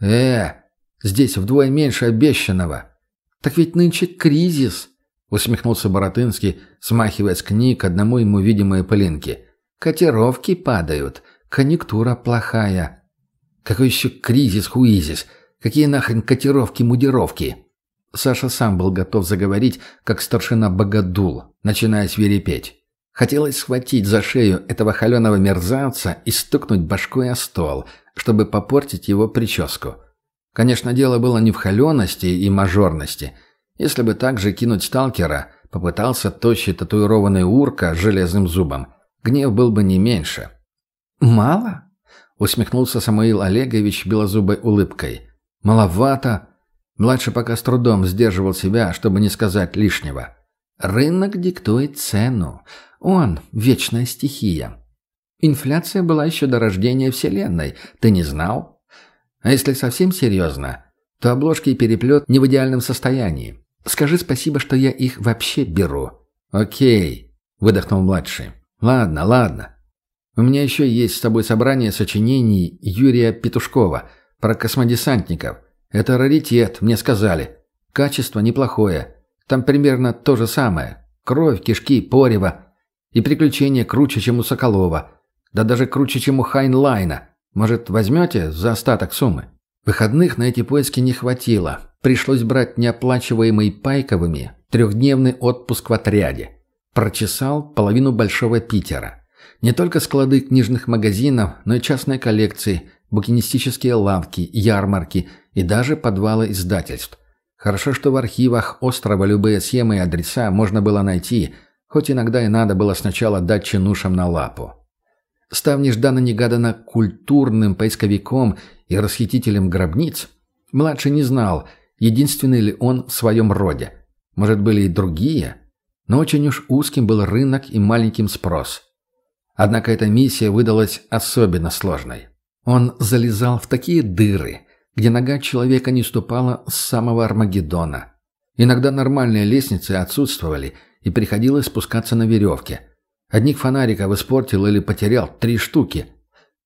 «Э, здесь вдвое меньше обещанного», «Так ведь нынче кризис», — усмехнулся Боротынский, смахивая с книг одному ему видимые пылинки. «Котировки падают, конъюнктура плохая». «Какой еще кризис-хуизис? Какие нахрен котировки-мудировки?» Саша сам был готов заговорить, как старшина Богодул, начиная свирепеть. Хотелось схватить за шею этого холеного мерзавца и стукнуть башкой о стол, чтобы попортить его прическу. Конечно, дело было не в холености и мажорности. Если бы так же кинуть сталкера, попытался тощий татуированный урка с железным зубом, гнев был бы не меньше. «Мало?» — усмехнулся Самуил Олегович белозубой улыбкой. «Маловато?» Младший пока с трудом сдерживал себя, чтобы не сказать лишнего. «Рынок диктует цену. Он — вечная стихия. Инфляция была еще до рождения Вселенной. Ты не знал?» А если совсем серьезно, то обложки и переплет не в идеальном состоянии. Скажи спасибо, что я их вообще беру». «Окей», — выдохнул младший. «Ладно, ладно. У меня еще есть с тобой собрание сочинений Юрия Петушкова про космодесантников. Это раритет, мне сказали. Качество неплохое. Там примерно то же самое. Кровь, кишки, порево. И приключения круче, чем у Соколова. Да даже круче, чем у Хайнлайна. Может, возьмете за остаток суммы? Выходных на эти поиски не хватило. Пришлось брать неоплачиваемый пайковыми трехдневный отпуск в отряде. Прочесал половину Большого Питера. Не только склады книжных магазинов, но и частные коллекции, букинистические лавки, ярмарки и даже подвалы издательств. Хорошо, что в архивах острова любые схемы и адреса можно было найти, хоть иногда и надо было сначала дать чинушам на лапу. Став нежданно-негаданно культурным поисковиком и расхитителем гробниц, младший не знал, Единственный ли он в своем роде? Может, были и другие? Но очень уж узким был рынок и маленьким спрос. Однако эта миссия выдалась особенно сложной. Он залезал в такие дыры, где нога человека не ступала с самого Армагеддона. Иногда нормальные лестницы отсутствовали, и приходилось спускаться на веревке. Одних фонариков испортил или потерял три штуки.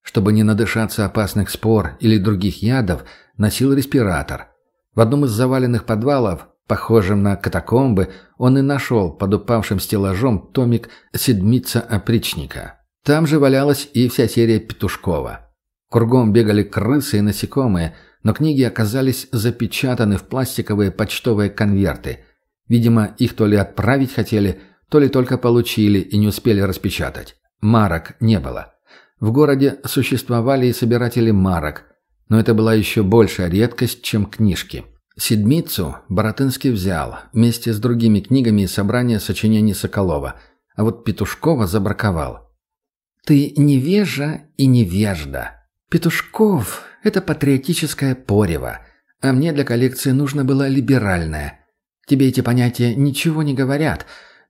Чтобы не надышаться опасных спор или других ядов, носил респиратор. В одном из заваленных подвалов, похожем на катакомбы, он и нашел под упавшим стеллажом томик «Седмица опричника». Там же валялась и вся серия Петушкова. Кругом бегали крысы и насекомые, но книги оказались запечатаны в пластиковые почтовые конверты. Видимо, их то ли отправить хотели, то ли только получили и не успели распечатать. Марок не было. В городе существовали и собиратели марок, но это была еще большая редкость, чем книжки. «Седмицу» Боротынский взял вместе с другими книгами из собрания сочинений Соколова, а вот Петушкова забраковал. «Ты невежа и невежда. Петушков — это патриотическое порево, а мне для коллекции нужно было либеральное. Тебе эти понятия ничего не говорят,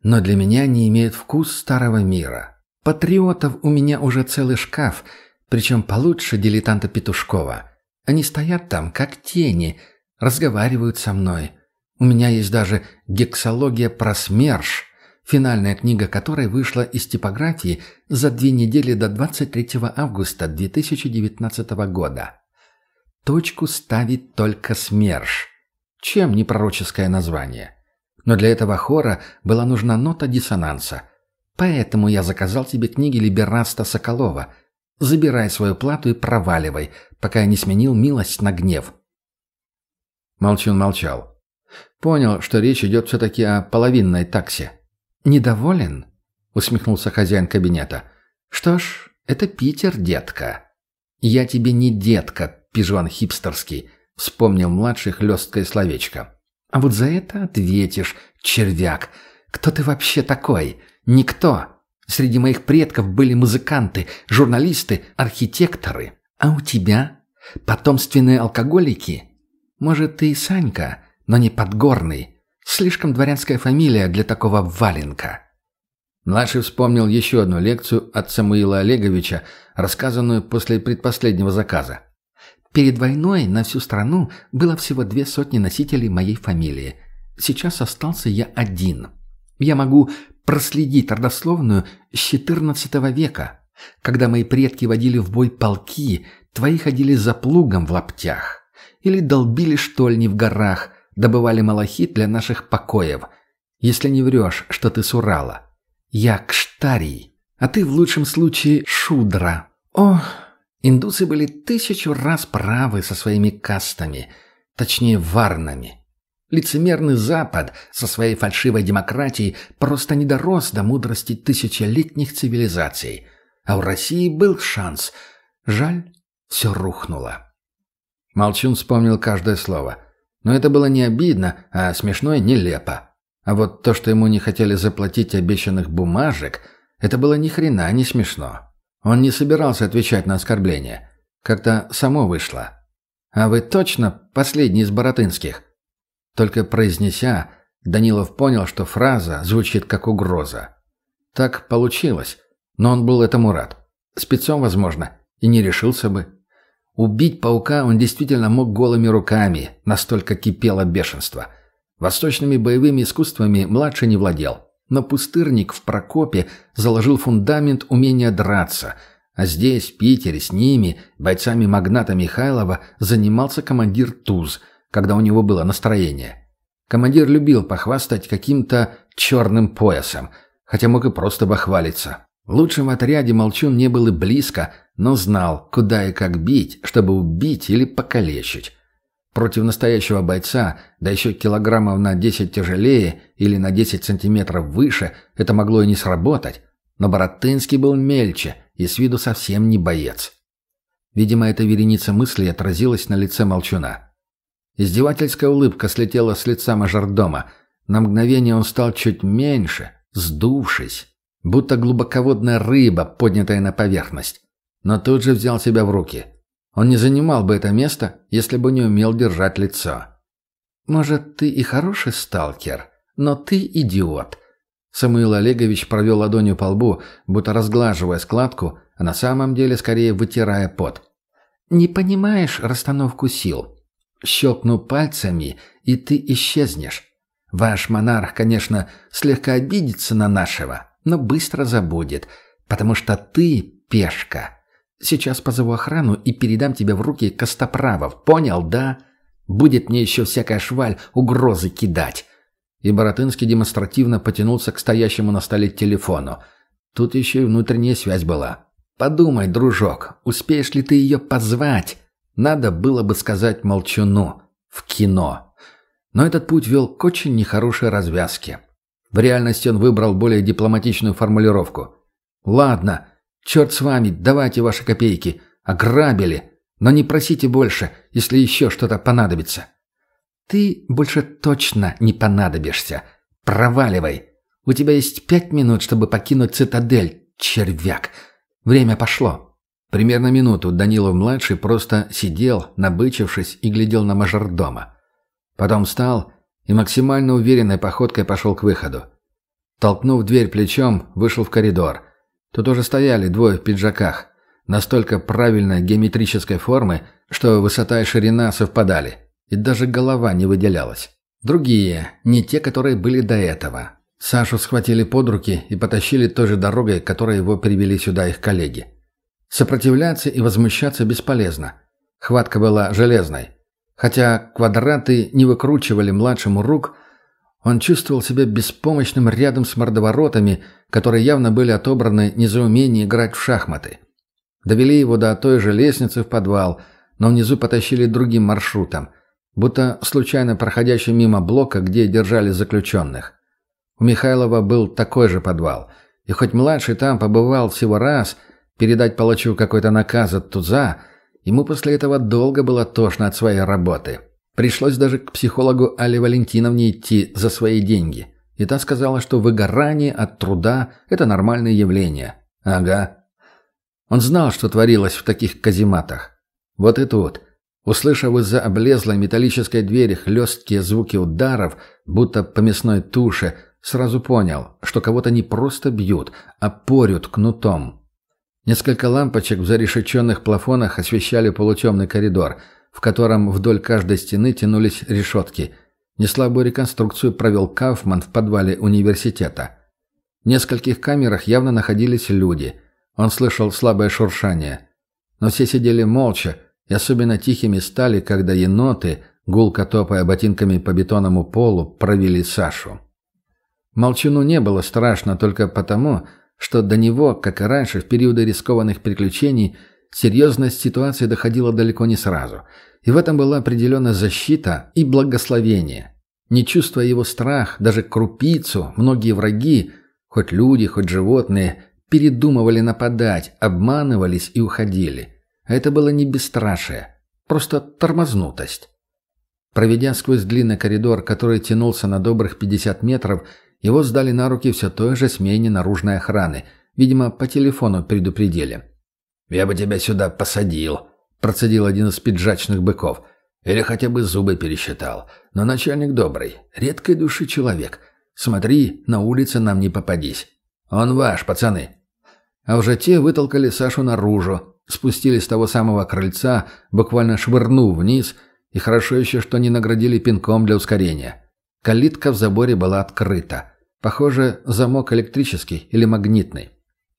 но для меня не имеют вкус старого мира. Патриотов у меня уже целый шкаф, причем получше дилетанта Петушкова. Они стоят там, как тени, разговаривают со мной. У меня есть даже гексология про СМЕРШ, финальная книга которой вышла из типографии за две недели до 23 августа 2019 года. Точку ставит только СМЕРШ. Чем не пророческое название? Но для этого хора была нужна нота диссонанса. Поэтому я заказал тебе книги либераста Соколова. Забирай свою плату и проваливай, пока я не сменил милость на гнев.
Молчун молчал. Понял, что речь идет все-таки о половинной таксе.
«Недоволен?» — усмехнулся хозяин кабинета. «Что ж, это Питер, детка». «Я тебе не детка, пижон хипстерский», — вспомнил младший хлесткое словечко. «А вот за это ответишь, червяк. Кто ты вообще такой? Никто. Среди моих предков были музыканты, журналисты, архитекторы. А у тебя? Потомственные алкоголики? Может, ты и Санька, но не Подгорный. Слишком дворянская фамилия для такого валенка».
Младший вспомнил еще одну лекцию от Самуила Олеговича, рассказанную после предпоследнего заказа.
«Перед войной на всю страну было всего две сотни носителей моей фамилии. Сейчас остался я один. Я могу проследить родословную с XIV века. Когда мои предки водили в бой полки, твои ходили за плугом в лаптях. Или долбили штольни в горах, добывали малахит для наших покоев. Если не врешь, что ты с Урала. Я Кштарий, а ты в лучшем случае Шудра. О, индусы были тысячу раз правы со своими кастами, точнее варнами. Лицемерный Запад со своей фальшивой демократией просто не дорос до мудрости тысячелетних цивилизаций. А у России был шанс. Жаль, все рухнуло.
Молчун вспомнил каждое слово. Но это было не обидно, а смешно и нелепо. А вот то, что ему не хотели заплатить обещанных бумажек, это было ни хрена не смешно. Он не собирался отвечать на оскорбления. Как-то само вышло. «А вы точно последний из Боротынских?» Только произнеся, Данилов понял, что фраза звучит как угроза. Так получилось, но он был этому рад. Спецом, возможно, и не решился бы. Убить паука он действительно мог голыми руками, настолько кипело бешенство. Восточными боевыми искусствами младший не владел. Но пустырник в Прокопе заложил фундамент умения драться, а здесь, в Питере, с ними, бойцами магната Михайлова, занимался командир Туз, когда у него было настроение. Командир любил похвастать каким-то черным поясом, хотя мог и просто бахвалиться. Лучшим в отряде Молчун не был и близко, но знал, куда и как бить, чтобы убить или покалечить. Против настоящего бойца, да еще килограммов на 10 тяжелее или на 10 сантиметров выше, это могло и не сработать. Но Боротынский был мельче и с виду совсем не боец. Видимо, эта вереница мыслей отразилась на лице Молчуна. Издевательская улыбка слетела с лица мажордома. На мгновение он стал чуть меньше, сдувшись будто глубоководная рыба, поднятая на поверхность. Но тут же взял себя в руки. Он не занимал бы это место, если бы не умел держать лицо.
Может, ты и хороший сталкер, но ты идиот». Самуил Олегович провел ладонью по лбу, будто разглаживая складку, а на самом деле скорее вытирая пот. «Не понимаешь расстановку сил. Щелкну пальцами, и ты исчезнешь. Ваш монарх, конечно, слегка обидится на нашего, но быстро забудет, потому что ты пешка. Сейчас позову охрану и передам тебя в руки Костоправов. Понял, да? Будет мне еще всякая шваль угрозы кидать». И Боротынский демонстративно потянулся к стоящему на столе телефону. Тут еще и внутренняя связь была. «Подумай, дружок, успеешь ли ты ее позвать?» Надо было бы сказать молчуну. В кино. Но этот путь вел к очень нехорошей развязке. В реальности он выбрал более дипломатичную формулировку. «Ладно, черт с вами, давайте ваши копейки. Ограбили. Но не просите больше, если еще что-то понадобится». «Ты больше точно не понадобишься. Проваливай. У тебя есть пять минут, чтобы покинуть цитадель, червяк. Время пошло». Примерно минуту Данилов-младший просто сидел, набычившись, и глядел на мажордома. Потом встал и максимально уверенной походкой пошел к выходу. Толкнув дверь плечом, вышел в коридор. Тут уже стояли двое в пиджаках, настолько правильной геометрической формы, что высота и ширина совпадали, и даже голова не выделялась. Другие, не те, которые были до этого. Сашу схватили под руки и потащили той же дорогой, которой его привели сюда их коллеги. Сопротивляться и возмущаться бесполезно. Хватка была железной. Хотя квадраты не выкручивали младшему рук, он чувствовал себя беспомощным рядом с мордоворотами, которые явно были отобраны не за умение играть в шахматы. Довели его до той же лестницы в подвал, но внизу потащили другим маршрутом, будто случайно проходящим мимо блока, где держали заключенных. У Михайлова был такой же подвал, и хоть младший там побывал всего раз – Передать палачу какой-то наказ от Туза, ему после этого долго было тошно от своей работы. Пришлось даже к психологу Али Валентиновне идти за свои деньги. И та сказала, что выгорание от труда – это нормальное явление. Ага. Он знал, что творилось в таких казематах. Вот и тут. Услышав из-за облезлой металлической двери хлесткие звуки ударов, будто по мясной туше, сразу понял, что кого-то не просто бьют, а порют кнутом. Несколько лампочек в зарешеченных плафонах освещали полутемный коридор, в котором вдоль каждой стены тянулись решетки. Неслабую реконструкцию провел Кауфман в подвале университета. В нескольких камерах явно находились люди. Он слышал слабое шуршание. Но все сидели молча, и особенно тихими стали, когда еноты, гулко топая ботинками по бетонному полу, провели Сашу. Молчуну не было страшно только потому, что до него, как и раньше, в периоды рискованных приключений, серьезность ситуации доходила далеко не сразу. И в этом была определенная защита и благословение. Не чувствуя его страх, даже крупицу, многие враги, хоть люди, хоть животные, передумывали нападать, обманывались и уходили. А это было не бесстрашие, просто тормознутость. Проведя сквозь длинный коридор, который тянулся на добрых 50 метров, его сдали на руки все той же смене наружной охраны. Видимо, по телефону предупредили. «Я бы тебя сюда посадил», – процедил один из пиджачных быков. «Или хотя бы зубы пересчитал. Но начальник добрый, редкой души человек. Смотри, на улице нам не попадись. Он ваш, пацаны». А уже те вытолкали Сашу наружу, спустились с того самого крыльца, буквально швырнув вниз, и хорошо еще, что не наградили пинком для ускорения. Калитка в заборе была открыта. Похоже, замок электрический или магнитный.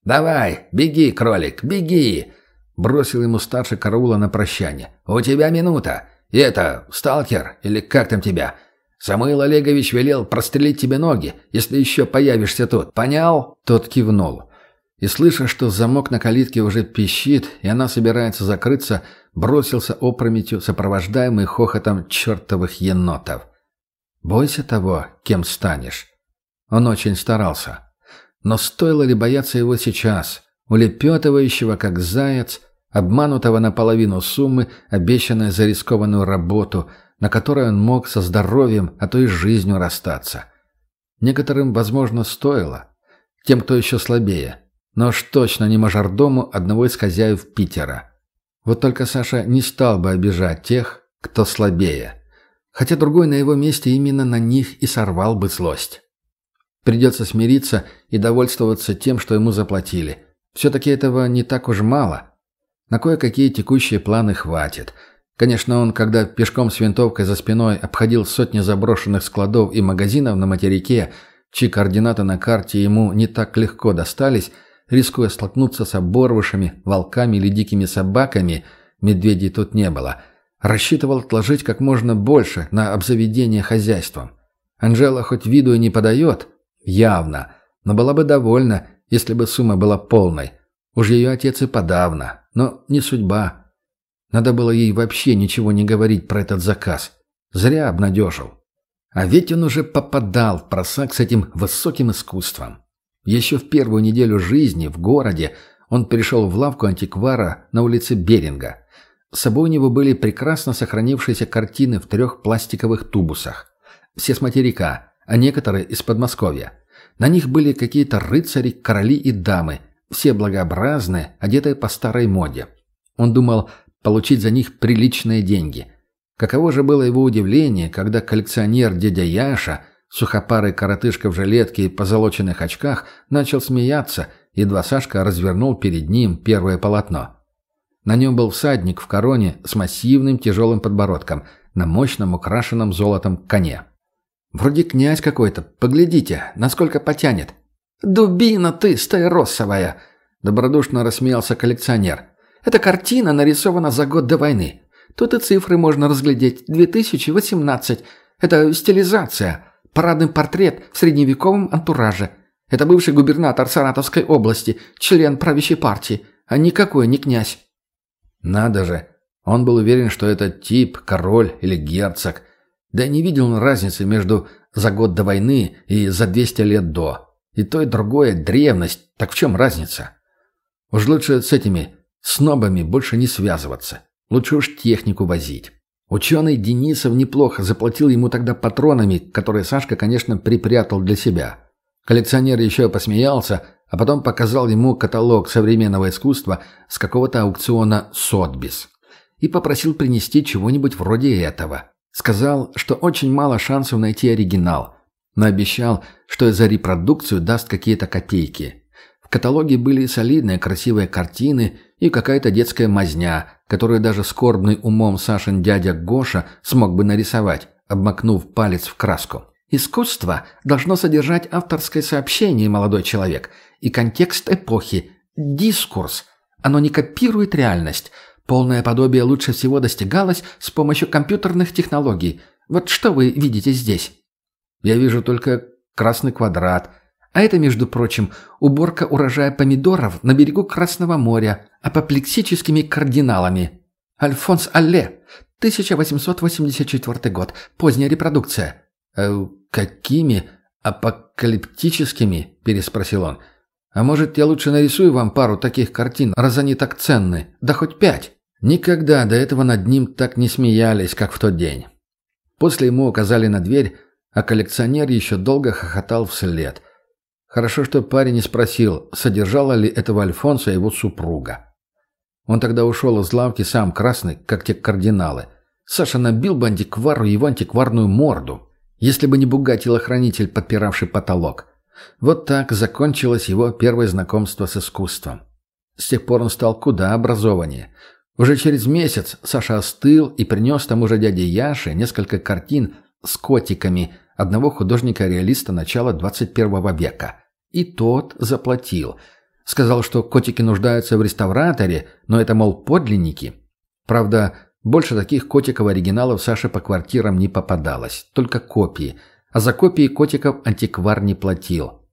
«Давай, беги, кролик, беги!» Бросил ему старший караула на прощание. «У тебя минута. И это, сталкер, или как там тебя? Самуил Олегович велел прострелить тебе ноги, если еще появишься тут. Понял?» Тот кивнул. И, слыша, что замок на калитке уже пищит, и она собирается закрыться, бросился опрометью, сопровождаемый хохотом чертовых енотов. Бойся того, кем станешь. Он очень старался. Но стоило ли бояться его сейчас, улепетывающего, как заяц, обманутого наполовину суммы, обещанной за рискованную работу, на которой он мог со здоровьем, а то и жизнью расстаться? Некоторым, возможно, стоило. Тем, кто еще слабее. Но уж точно не мажордому одного из хозяев Питера. Вот только Саша не стал бы обижать тех, кто слабее. Хотя другой на его месте именно на них и сорвал бы злость. Придется смириться и довольствоваться тем, что ему заплатили. Все-таки этого не так уж мало. На кое-какие текущие планы хватит. Конечно, он, когда пешком с винтовкой за спиной обходил сотни заброшенных складов и магазинов на материке, чьи координаты на карте ему не так легко достались, рискуя столкнуться с оборвышами, волками или дикими собаками, медведей тут не было, рассчитывал отложить как можно больше на обзаведение хозяйством. Анжела хоть виду и не подает, Явно. Но была бы довольна, если бы сумма была полной. Уж ее отец и подавно. Но не судьба. Надо было ей вообще ничего не говорить про этот заказ. Зря обнадежил. А ведь он уже попадал в просак с этим высоким искусством. Еще в первую неделю жизни в городе он пришел в лавку антиквара на улице Беринга. С собой у него были прекрасно сохранившиеся картины в трех пластиковых тубусах. Все с материка, а некоторые из Подмосковья. На них были какие-то рыцари, короли и дамы, все благообразные, одетые по старой моде. Он думал получить за них приличные деньги. Каково же было его удивление, когда коллекционер дядя Яша, сухопарый коротышка в жилетке и позолоченных очках, начал смеяться, едва Сашка развернул перед ним первое полотно. На нем был всадник в короне с массивным тяжелым подбородком на мощном украшенном золотом коне. Вроде князь какой-то. Поглядите, насколько потянет. «Дубина ты, стаиросовая!» Добродушно рассмеялся коллекционер. «Эта картина нарисована за год до войны. Тут и цифры можно разглядеть. 2018. Это стилизация. Парадный портрет в средневековом антураже. Это бывший губернатор Саратовской области, член правящей партии, а никакой не князь».
Надо же. Он был уверен, что этот тип, король или герцог. Да не видел он разницы между за год до войны и за 200 лет до. И то, и другое – древность. Так в чем разница? Уж лучше с этими снобами больше не связываться. Лучше уж технику возить. Ученый Денисов неплохо заплатил ему тогда патронами, которые Сашка, конечно, припрятал для себя. Коллекционер еще посмеялся, а потом показал ему каталог современного искусства с какого-то аукциона «Сотбис» и попросил принести чего-нибудь вроде этого. Сказал, что очень мало шансов найти оригинал, но обещал, что за репродукцию даст какие-то копейки. В каталоге были солидные красивые картины и какая-то детская мазня, которую даже скорбный умом Сашин дядя Гоша смог бы нарисовать, обмакнув палец в краску. «Искусство должно содержать авторское сообщение, молодой человек, и контекст эпохи, дискурс. Оно не копирует реальность, Полное подобие лучше всего достигалось с помощью компьютерных технологий. Вот что вы видите здесь? Я вижу только красный квадрат.
А это, между прочим, уборка урожая помидоров на берегу Красного моря апоплексическими кардиналами. Альфонс Алле, 1884 год, поздняя репродукция.
«Э, «Какими апокалиптическими?» – переспросил он. «А может, я лучше нарисую вам пару таких картин, раз они так ценны? Да хоть пять?» Никогда до этого над ним так не смеялись, как в тот день. После ему указали на дверь, а коллекционер еще долго хохотал вслед. Хорошо, что парень не спросил, содержала ли этого Альфонса его супруга. Он тогда ушел из лавки сам красный, как те кардиналы. Саша набил бы антиквару его антикварную морду, если бы не бугай-телохранитель, подпиравший потолок. Вот так закончилось его первое знакомство с искусством. С тех пор он стал куда образованнее – уже через месяц Саша остыл и принес тому же дяде Яше несколько картин с котиками одного художника-реалиста начала 21 века. И тот заплатил. Сказал, что котики нуждаются в реставраторе, но это, мол, подлинники. Правда, больше таких котиков-оригиналов Саше по квартирам не попадалось, только копии. А за копии котиков антиквар не платил.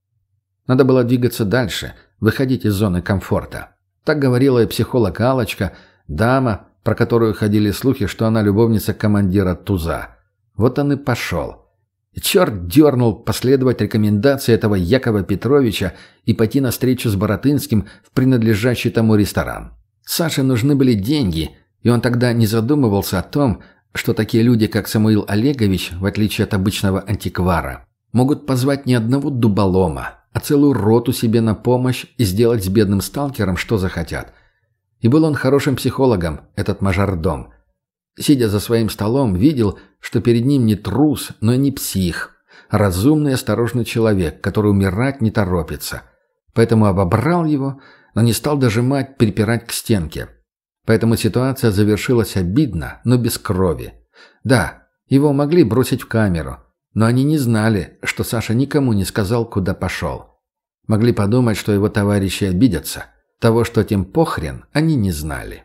Надо было двигаться дальше, выходить из зоны комфорта. Так говорила и психолог Алочка – Дама, про которую ходили слухи, что она любовница командира Туза. Вот он и пошел. И черт дернул последовать рекомендации этого Якова Петровича и пойти на встречу с Боротынским в принадлежащий тому ресторан. Саше нужны были деньги, и он тогда не задумывался о том, что такие люди, как Самуил Олегович, в отличие от обычного антиквара, могут позвать не одного дуболома, а целую роту себе на помощь и сделать с бедным сталкером, что захотят – и был он хорошим психологом, этот мажордом.
Сидя за своим столом, видел, что перед ним не трус, но и не псих. Разумный осторожный человек, который умирать не торопится. Поэтому обобрал его, но не стал дожимать, припирать к стенке. Поэтому ситуация завершилась обидно, но без крови. Да, его могли бросить в камеру, но они не знали, что Саша никому не сказал, куда пошел. Могли подумать, что его товарищи обидятся. Того, что тем похрен, они не знали.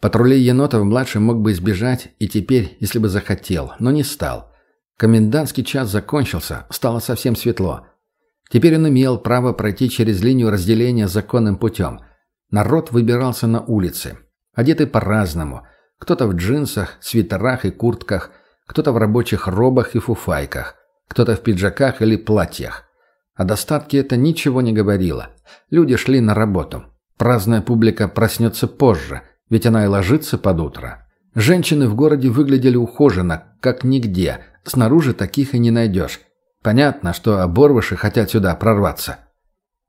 Патрулей енотов младший мог бы избежать и теперь, если бы захотел, но не стал. Комендантский час закончился, стало совсем светло. Теперь он имел право пройти через линию разделения законным путем. Народ выбирался на улицы. Одеты по-разному. Кто-то в джинсах, свитерах и куртках, кто-то в рабочих робах и фуфайках, кто-то в пиджаках или платьях. О достатке это ничего не говорило. Люди шли на работу. Праздная публика проснется позже – ведь она и ложится под утро. Женщины в городе выглядели ухоженно, как нигде. Снаружи таких и не найдешь. Понятно, что оборвыши хотят сюда прорваться.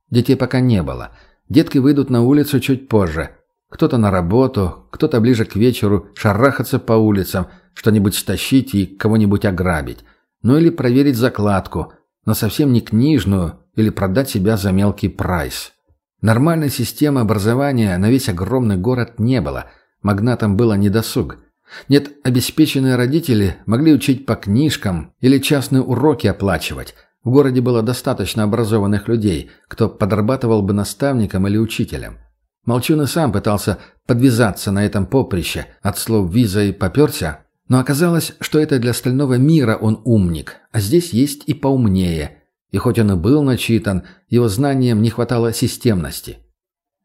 Детей пока не было. Детки выйдут на улицу чуть позже. Кто-то на работу, кто-то ближе к вечеру шарахаться по улицам, что-нибудь стащить и кого-нибудь ограбить. Ну или проверить закладку, но совсем не книжную, или продать себя за мелкий прайс. Нормальной системы образования на весь огромный город не было. Магнатам было недосуг. Нет, обеспеченные родители могли учить по книжкам или частные уроки оплачивать. В городе было достаточно образованных людей, кто подрабатывал бы наставником или учителем. Молчун и сам пытался подвязаться на этом поприще, от слов «виза» и «поперся», но оказалось, что это для остального мира он умник, а здесь есть и поумнее – и хоть он и был начитан, его знаниям не хватало системности.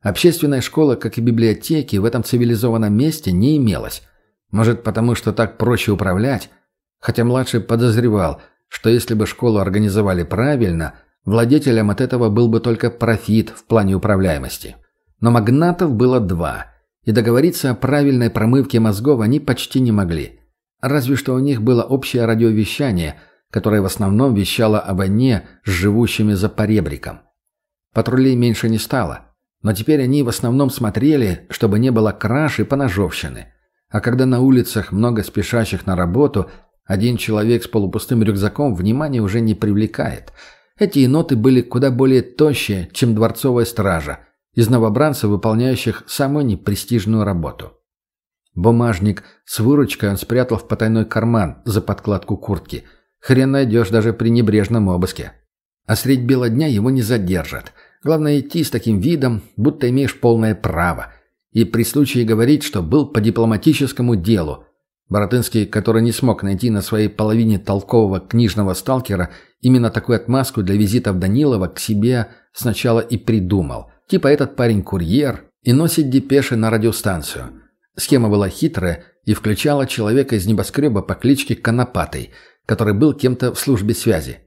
Общественной школы, как и библиотеки, в этом цивилизованном месте не имелось. Может, потому что так проще управлять? Хотя младший подозревал, что если бы школу организовали правильно, владетелем от этого был бы только профит в плане управляемости. Но магнатов было два, и договориться о правильной промывке мозгов они почти не могли. Разве что у них было общее радиовещание – которая в основном вещала о войне с живущими за поребриком. Патрулей меньше не стало, но теперь они в основном смотрели, чтобы не было краж и поножовщины. А когда на улицах много спешащих на работу, один человек с полупустым рюкзаком внимания уже не привлекает. Эти еноты были куда более тощие, чем дворцовая стража, из новобранцев, выполняющих самую непрестижную работу. Бумажник с выручкой он спрятал в потайной карман за подкладку куртки – Хрен найдешь даже при небрежном обыске. А средь бела дня его не задержат. Главное идти с таким видом, будто имеешь полное право. И при случае говорить, что был по дипломатическому делу. Боротынский, который не смог найти на своей половине толкового книжного сталкера именно такую отмазку для визитов Данилова к себе сначала и придумал. Типа этот парень курьер и носит депеши на радиостанцию. Схема была хитрая и включала человека из небоскреба по кличке Конопатый – который был кем-то в службе связи.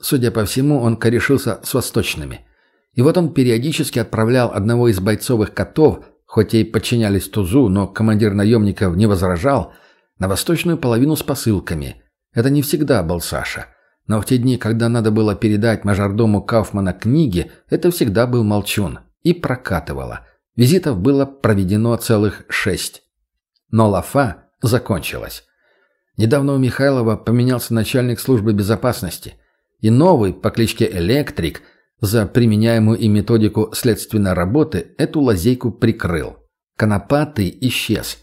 Судя по всему, он корешился с восточными. И вот он периодически отправлял одного из бойцовых котов, хоть и подчинялись Тузу, но командир наемников не возражал, на восточную половину с посылками. Это не всегда был Саша. Но в те дни, когда надо было передать мажордому Кауфмана книги, это всегда был Молчун. И прокатывало. Визитов было проведено целых шесть. Но лафа закончилась. Недавно у Михайлова поменялся начальник службы безопасности, и новый по кличке Электрик за применяемую им методику следственной работы эту лазейку прикрыл. Конопатый исчез.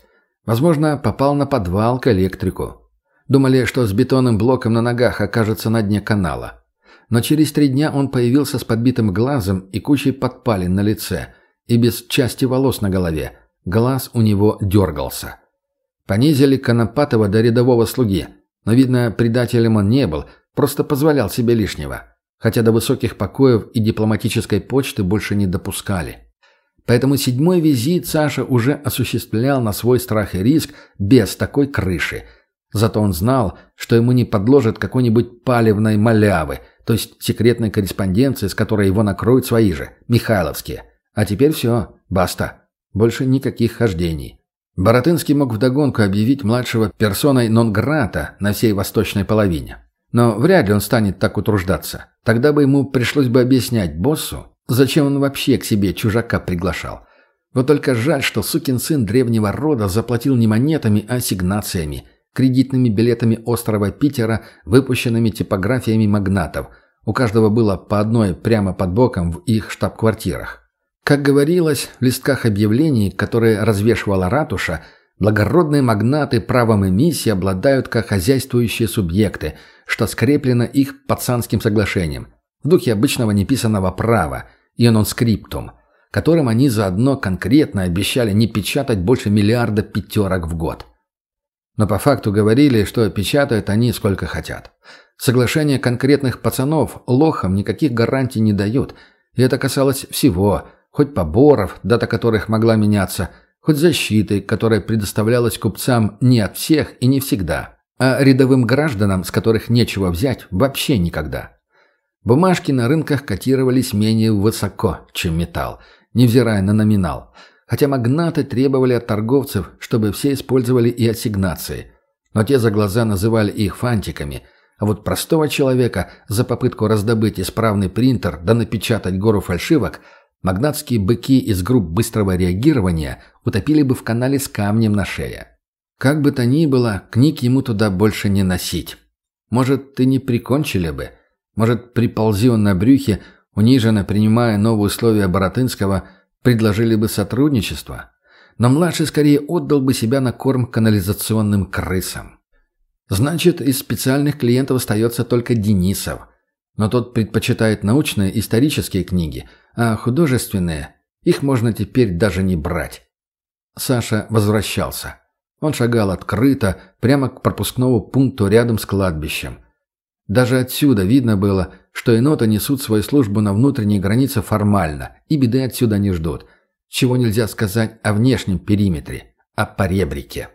Возможно, попал на подвал к электрику. Думали, что с бетонным блоком на ногах окажется на дне канала. Но через три дня он появился с подбитым глазом и кучей подпалин на лице, и без части волос на голове. Глаз у него дергался. Понизили Конопатова до рядового слуги. Но, видно, предателем он не был, просто позволял себе лишнего. Хотя до высоких покоев и дипломатической почты больше не допускали. Поэтому седьмой визит Саша уже осуществлял на свой страх и риск без такой крыши. Зато он знал, что ему не подложат какой-нибудь палевной малявы, то есть секретной корреспонденции, с которой его накроют свои же, Михайловские. А теперь все, баста. Больше никаких хождений. Боротынский мог вдогонку объявить младшего персоной нон-грата на всей восточной половине. Но вряд ли он станет так утруждаться. Тогда бы ему пришлось бы объяснять боссу, зачем он вообще к себе чужака приглашал. Вот только жаль, что сукин сын древнего рода заплатил не монетами, а ассигнациями, кредитными билетами острова Питера, выпущенными типографиями магнатов. У каждого было по одной прямо под боком в их штаб-квартирах. Как говорилось в листках объявлений, которые развешивала ратуша, благородные магнаты правом эмиссии обладают как хозяйствующие субъекты, что скреплено их пацанским соглашением, в духе обычного неписанного права, и скриптум, которым они заодно конкретно обещали не печатать больше миллиарда пятерок в год. Но по факту говорили, что печатают они сколько хотят. Соглашения конкретных пацанов лохам никаких гарантий не дают, и это касалось всего, хоть поборов, дата которых могла меняться, хоть защиты, которая предоставлялась купцам не от всех и не всегда, а рядовым гражданам, с которых нечего взять, вообще никогда. Бумажки на рынках котировались менее высоко, чем металл, невзирая на номинал – Хотя магнаты требовали от торговцев, чтобы все использовали и ассигнации. Но те за глаза называли их фантиками, а вот простого человека за попытку раздобыть исправный принтер да напечатать гору фальшивок магнатские быки из групп быстрого реагирования утопили бы в канале с камнем на шее. Как бы то ни было, книг ему туда больше не носить. Может, ты не прикончили бы? Может, приползи он на брюхе, униженно принимая новые условия Боротынского – предложили бы сотрудничество, но младший скорее отдал бы себя на корм канализационным крысам. Значит, из специальных клиентов остается только Денисов. Но тот предпочитает научные исторические книги, а художественные, их можно теперь даже не брать. Саша возвращался. Он шагал открыто, прямо к пропускному пункту рядом с кладбищем. Даже отсюда видно было, что еноты несут свою службу на внутренней границе формально, и беды отсюда не ждут. Чего нельзя сказать о внешнем периметре, о поребрике.